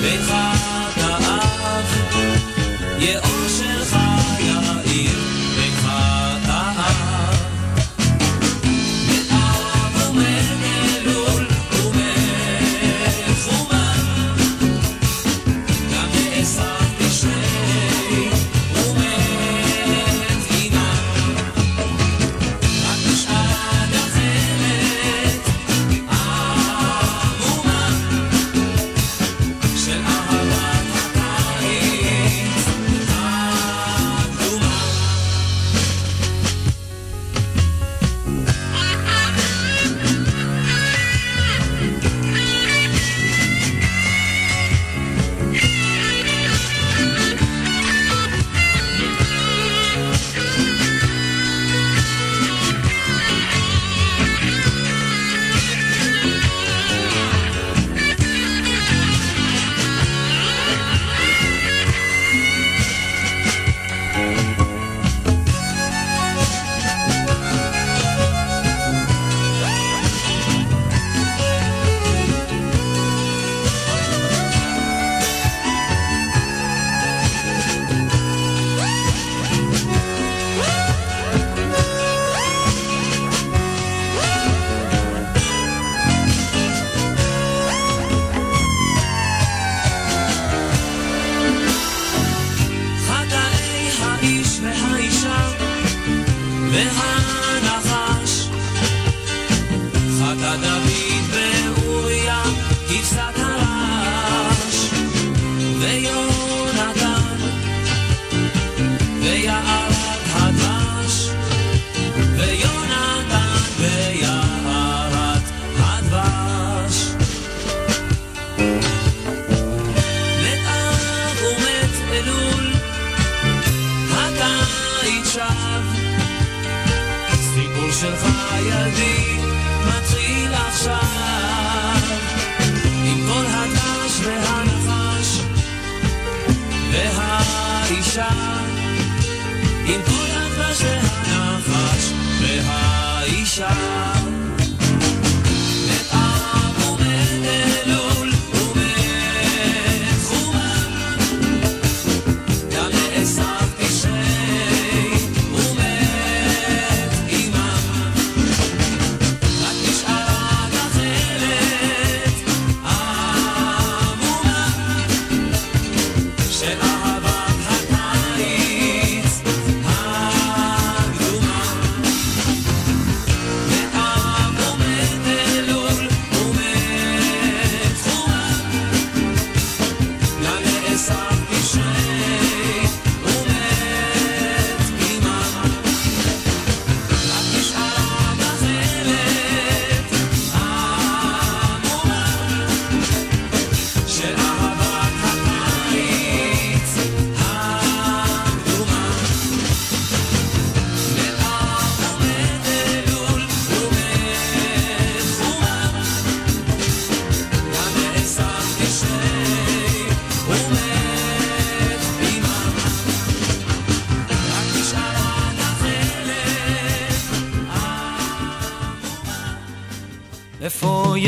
בין חטאיו יהיה אור שלך יאיר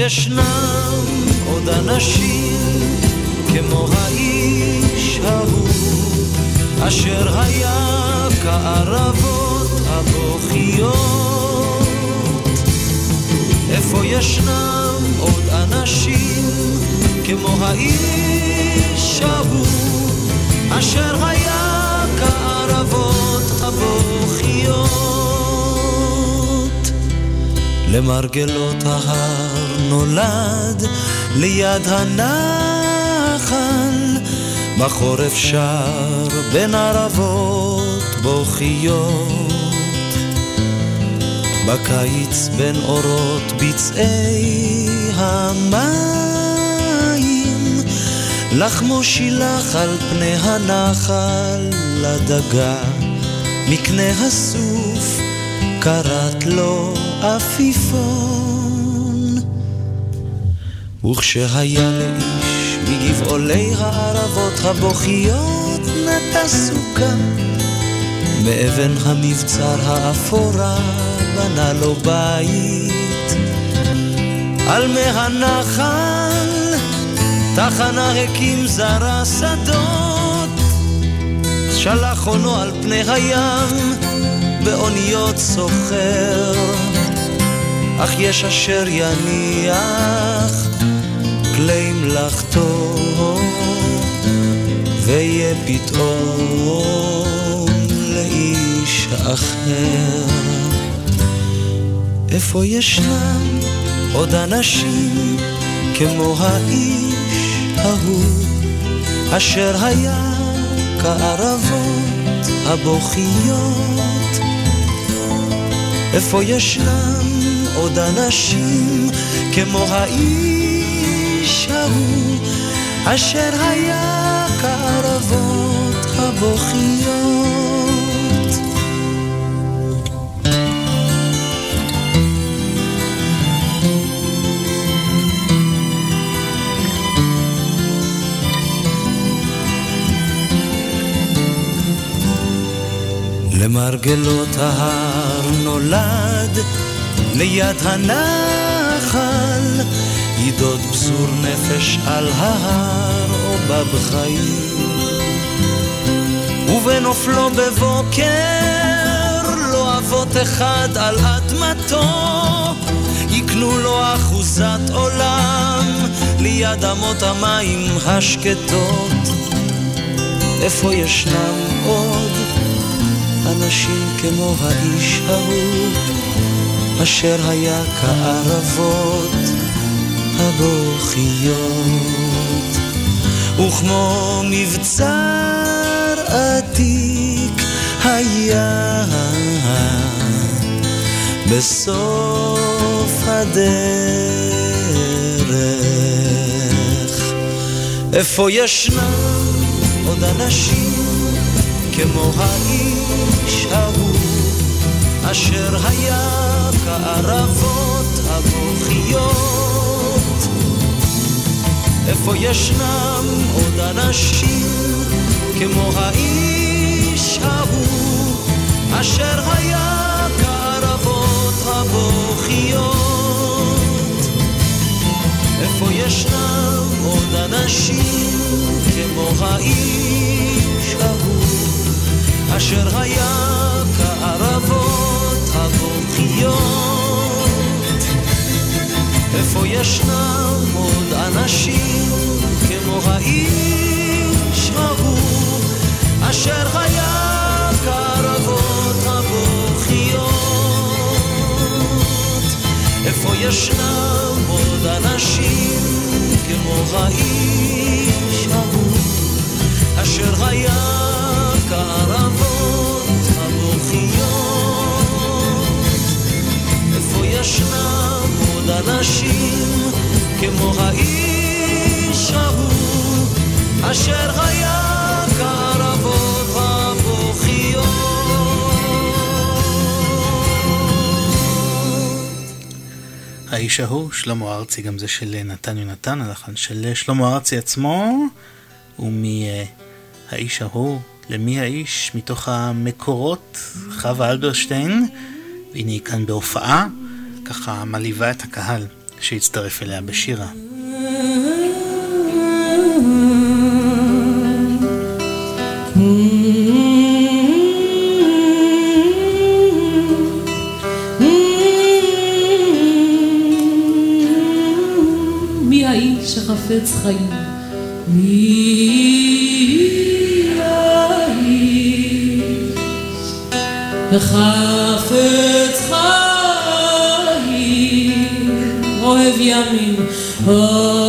ישנם עוד אנשים כמו האיש ההוא אשר היה כערבות הבוכיות. איפה ישנם עוד אנשים כמו האיש ההוא אשר היה כערבות הבוכיות? למרגלות ההר נולד ליד הנחל בחורף שר בין ערבות בוכיות. בקיץ בין אורות בצעי המים לחמו שילח על פני הנחל לדגה מקנה הסוף קראת לו עפיפון וכשהיה לאיש מגבעולי הערבות הבוכיות נטע סוכה. מאבן המבצר האפורה בנה לו בית. על מי הנחל תחנה הקים זרע שדות. שלח עונו על פני הים באוניות סוחר. אך יש אשר יניח כלי מלאכתו ויהיה פתאום לאיש אחר. איפה ישנם עוד אנשים כמו האיש ההוא אשר היה כערבות הבוכיות? איפה ישנם עוד אנשים כמו האיש ההוא אשר היה כערבות הבוכיות. למרגלות ההר נולד ליד הנחל ידוד פזור נפש על ההר או בבחיים ובנופלו בבוקר לא אבות אחד על אדמתו יקנו לו אחוזת עולם ליד אמות המים השקטות. איפה ישנם עוד אנשים כמו האיש ההוא אשר היה כערבות הבוכיות. וכמו מבצר עתיק היה בסוף הדרך. איפה ישנם עוד אנשים כמו האיש ההוא אשר היה כערבות הבוכיות איפה ישנם עוד אנשים כמו האיש ההוא אשר היה כערבות הבוכיות. איפה ישנם עוד אנשים כמו האיש ההוא, אשר היה כערבות הבוכיות. איפה ישנם עוד אנשים כמו האיש ההוא, אשר היה כערבות הבוכיות. איפה ישנם עוד אנשים כמו האיש ההוא, אשר היה כערבות הבוכיות. איפה ישנם עוד אנשים כמו האיש ההוא, אשר היה כערבות הבוכיות. האיש ההוא, שלמה ארצי, גם זה של נתן יונתן, הלחן של שלמה ארצי עצמו, ומהאיש ההוא, למי האיש, מתוך המקורות, חווה אלברשטיין, והנה היא כאן בהופעה, ככה מלהיבה את הקהל שהצטרף אליה בשירה. מי האיש החפץ חיים? מי האיש החפץ אוהב ימים, אוהב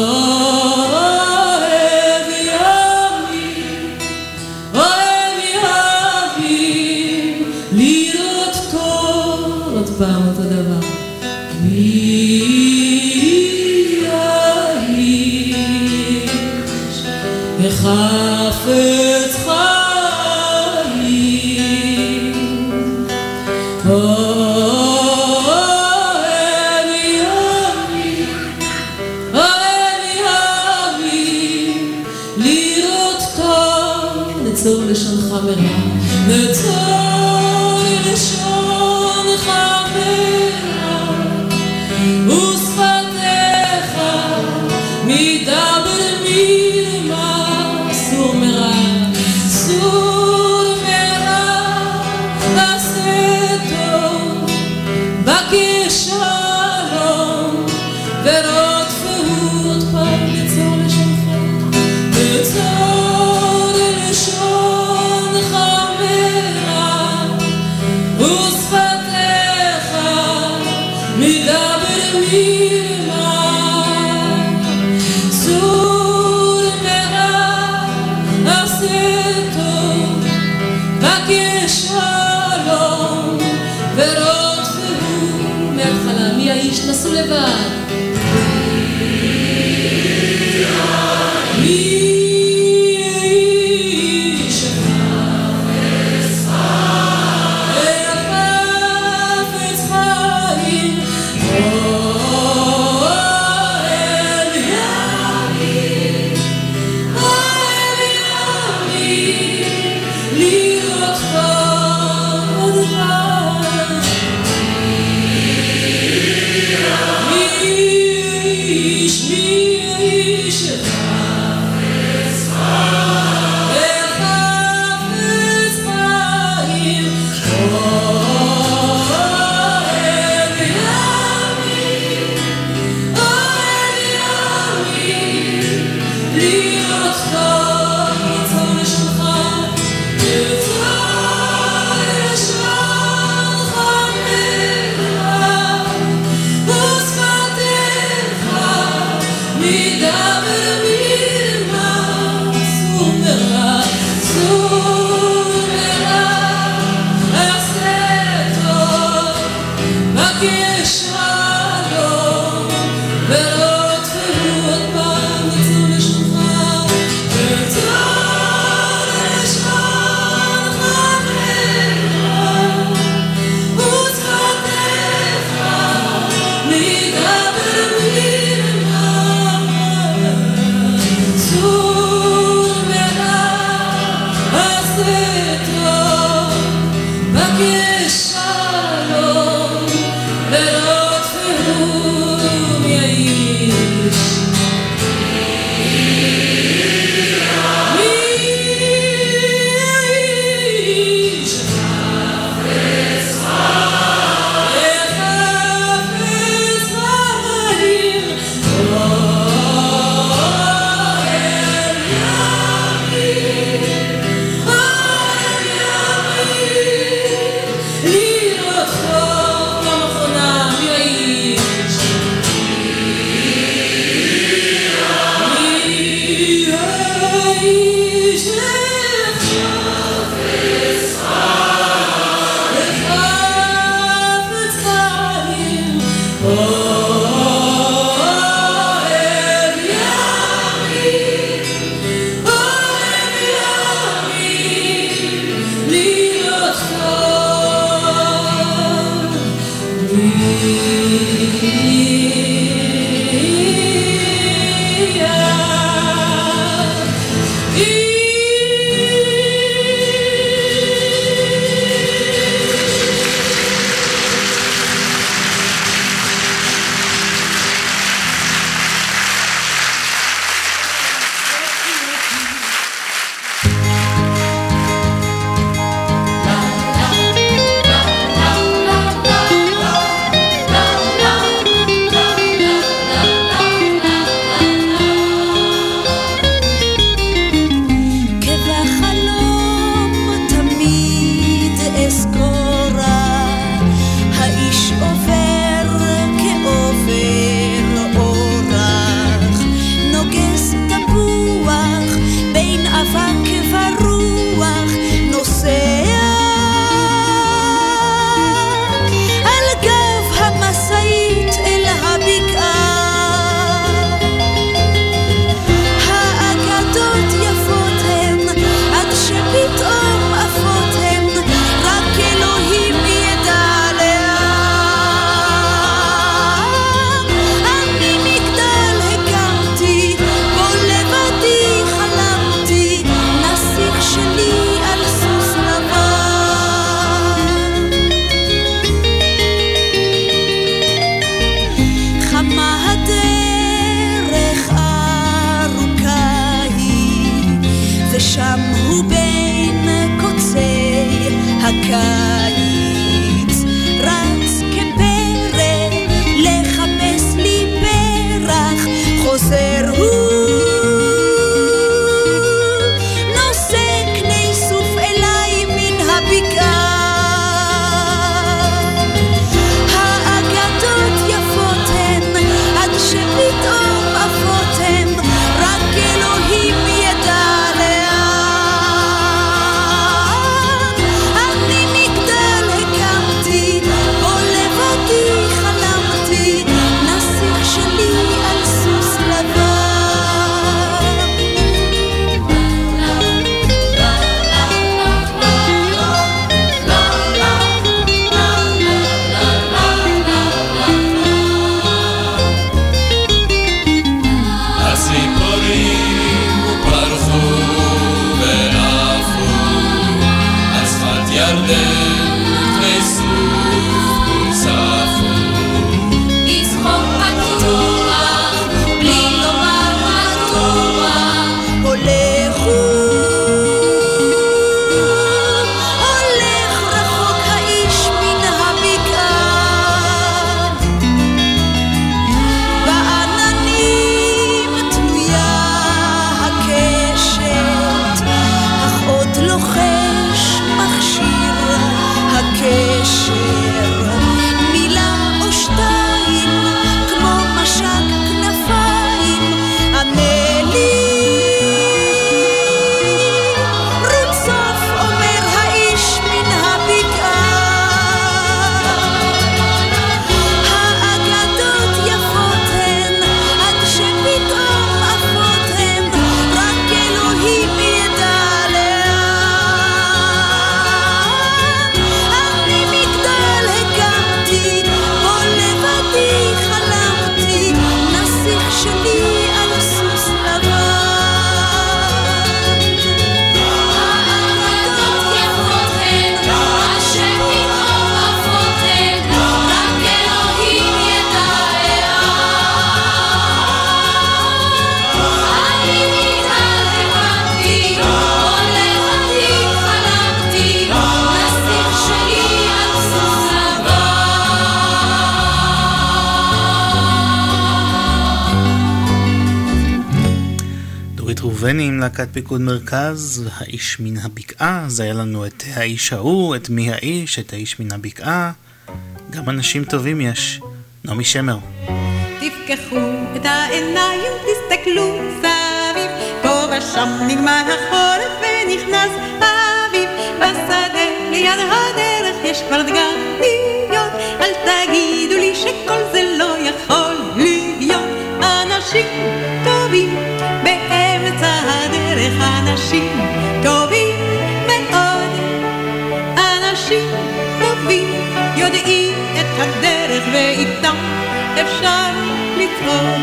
להקת פיקוד מרכז, האיש מן הבקעה, אז היה לנו את האיש ההוא, את מי האיש, את האיש מן הבקעה. גם אנשים טובים יש. נעמי שמר. תפקחו את העיניים, תסתכלו סביב, פה ושם נגמר החורף ונכנס האביב, בשדה ליד הדרך יש כבר דגניות, אל תגידו לי שכל זה לא יכול להיות, אנשים טובים אנשים טובים מאוד, אנשים טובים יודעים את הדרך ואיתם אפשר לצעוד.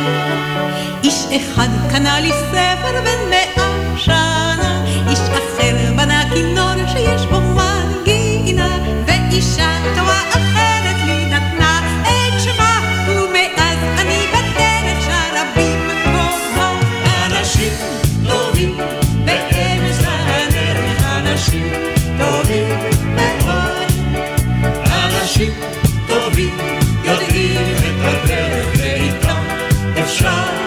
איש אחד קנה לי ספר בן מאה שנה, איש אחר בנה כינור שיש בו אפשר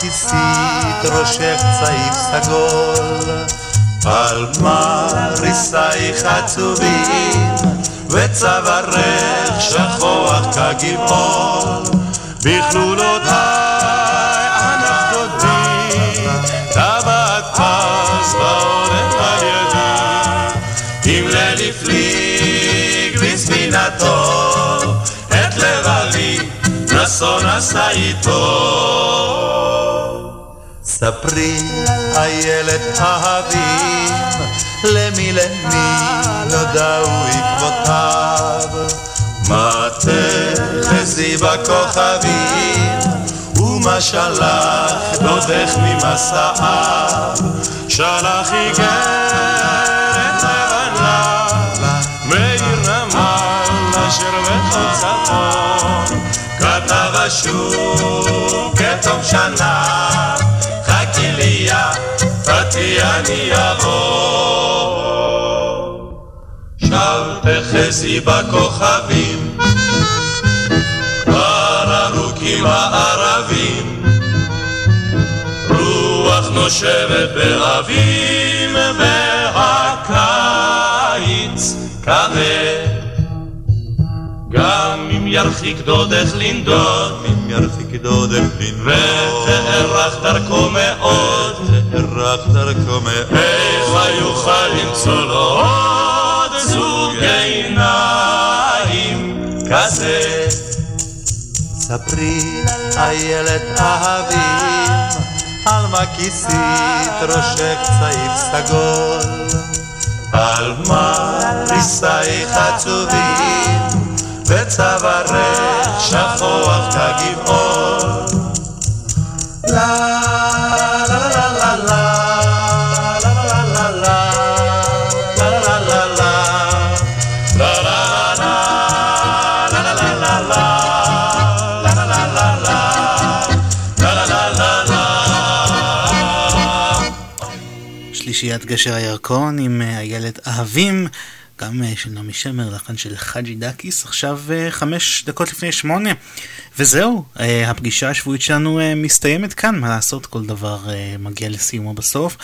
כיסית ראשך צעיף סגול, על מה ריסייך עצובים, וצווארך שכוח כגבעול, בכלולותיי ענף דודי, טבעת פז את לבבי נסו נסע איתו. ספרי, איילת אהבים, למי למי נודעו עקבותיו. מה תחזי בכוכבים, ומה שלח דודך ממסעיו. שלח איגרת לבנה, מאיר נמל אשר בחוצתו. כתב אשור כתום שנה, תחזי בכוכבים, כבר ארוכים הערבים, רוח נושבת באביב והקיץ. כבד. גם אם ירחיק דודך לנדוד, אם ירחיק דודך לנדוד, ותארך דרכו מאוד, תארך דרכו מאוד, איך יוכל למצוא לו עוד זוג עיניים כזה? ספרי, איילת אהבים, על מה כיסית ראשך צעיף סגול, על מה ריסייך עצובים, וצווארך שכוח כגבעון. לה לה שלישיית גשר הירקון עם אה, איילת אהבים, גם אה, של נעמי שמר, לחן של חאג'י דקיס, עכשיו אה, חמש דקות לפני שמונה. וזהו, הפגישה השבועית שלנו מסתיימת כאן, מה לעשות, כל דבר מגיע לסיומו בסוף.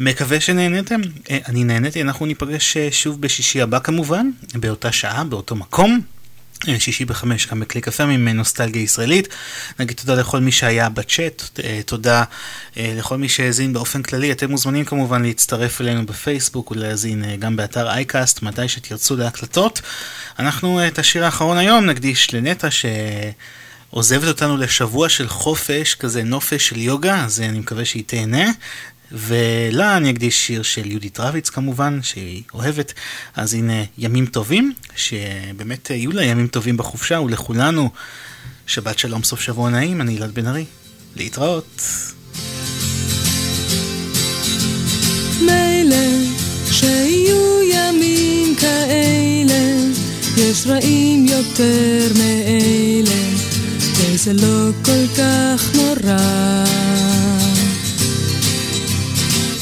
מקווה שנהניתם, אה, אני נהניתי, אנחנו ניפגש שוב בשישי הבא כמובן, באותה שעה, באותו מקום. אה, שישי בחמש, גם בקליק FM עם אה, ישראלית. נגיד תודה לכל מי שהיה בצ'אט, אה, תודה לכל מי שהאזין באופן כללי. אתם מוזמנים כמובן להצטרף אלינו בפייסבוק ולהאזין גם באתר אייקאסט, מתי שתרצו להקלטות. אנחנו את השיר האחרון היום נקדיש לנטע שעוזבת אותנו לשבוע של חופש, כזה נופש של יוגה, אז אני מקווה שהיא תהנה. ולה אני אקדיש שיר של יהודית רביץ כמובן, שהיא אוהבת. אז הנה ימים טובים, שבאמת יהיו לה ימים טובים בחופשה, ולכולנו שבת שלום, סוף שבוע נעים, אני אלעד בן ארי. להתראות. מילא שיהיו ימים כאלה, יש רעים יותר מאלה, וזה לא כל כך נורא.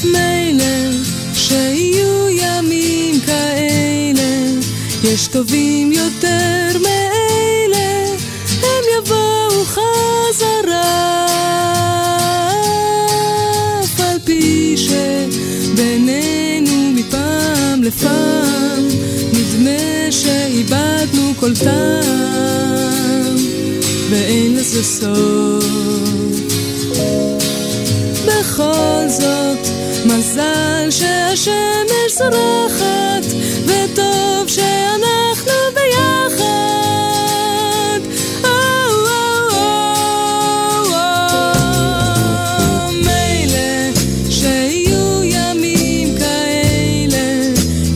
מילא שיהיו ימים כאלה, יש טובים יותר מאלה, הם יבואו חזרה. אף על פי שבינינו מפעם לפעם, נדמה שאיבדנו כל טעם, ואין לזה סוף. בכל זאת, מזל שהשמש זורחת, וטוב שאנחנו ביחד. או, או, או, או. מילא שיהיו ימים כאלה,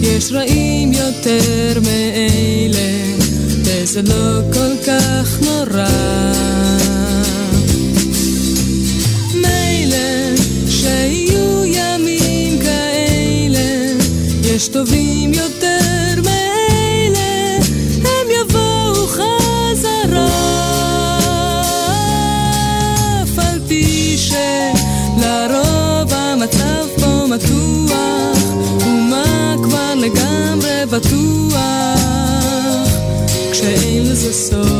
יש רעים יותר מאלה, וזה לא sou.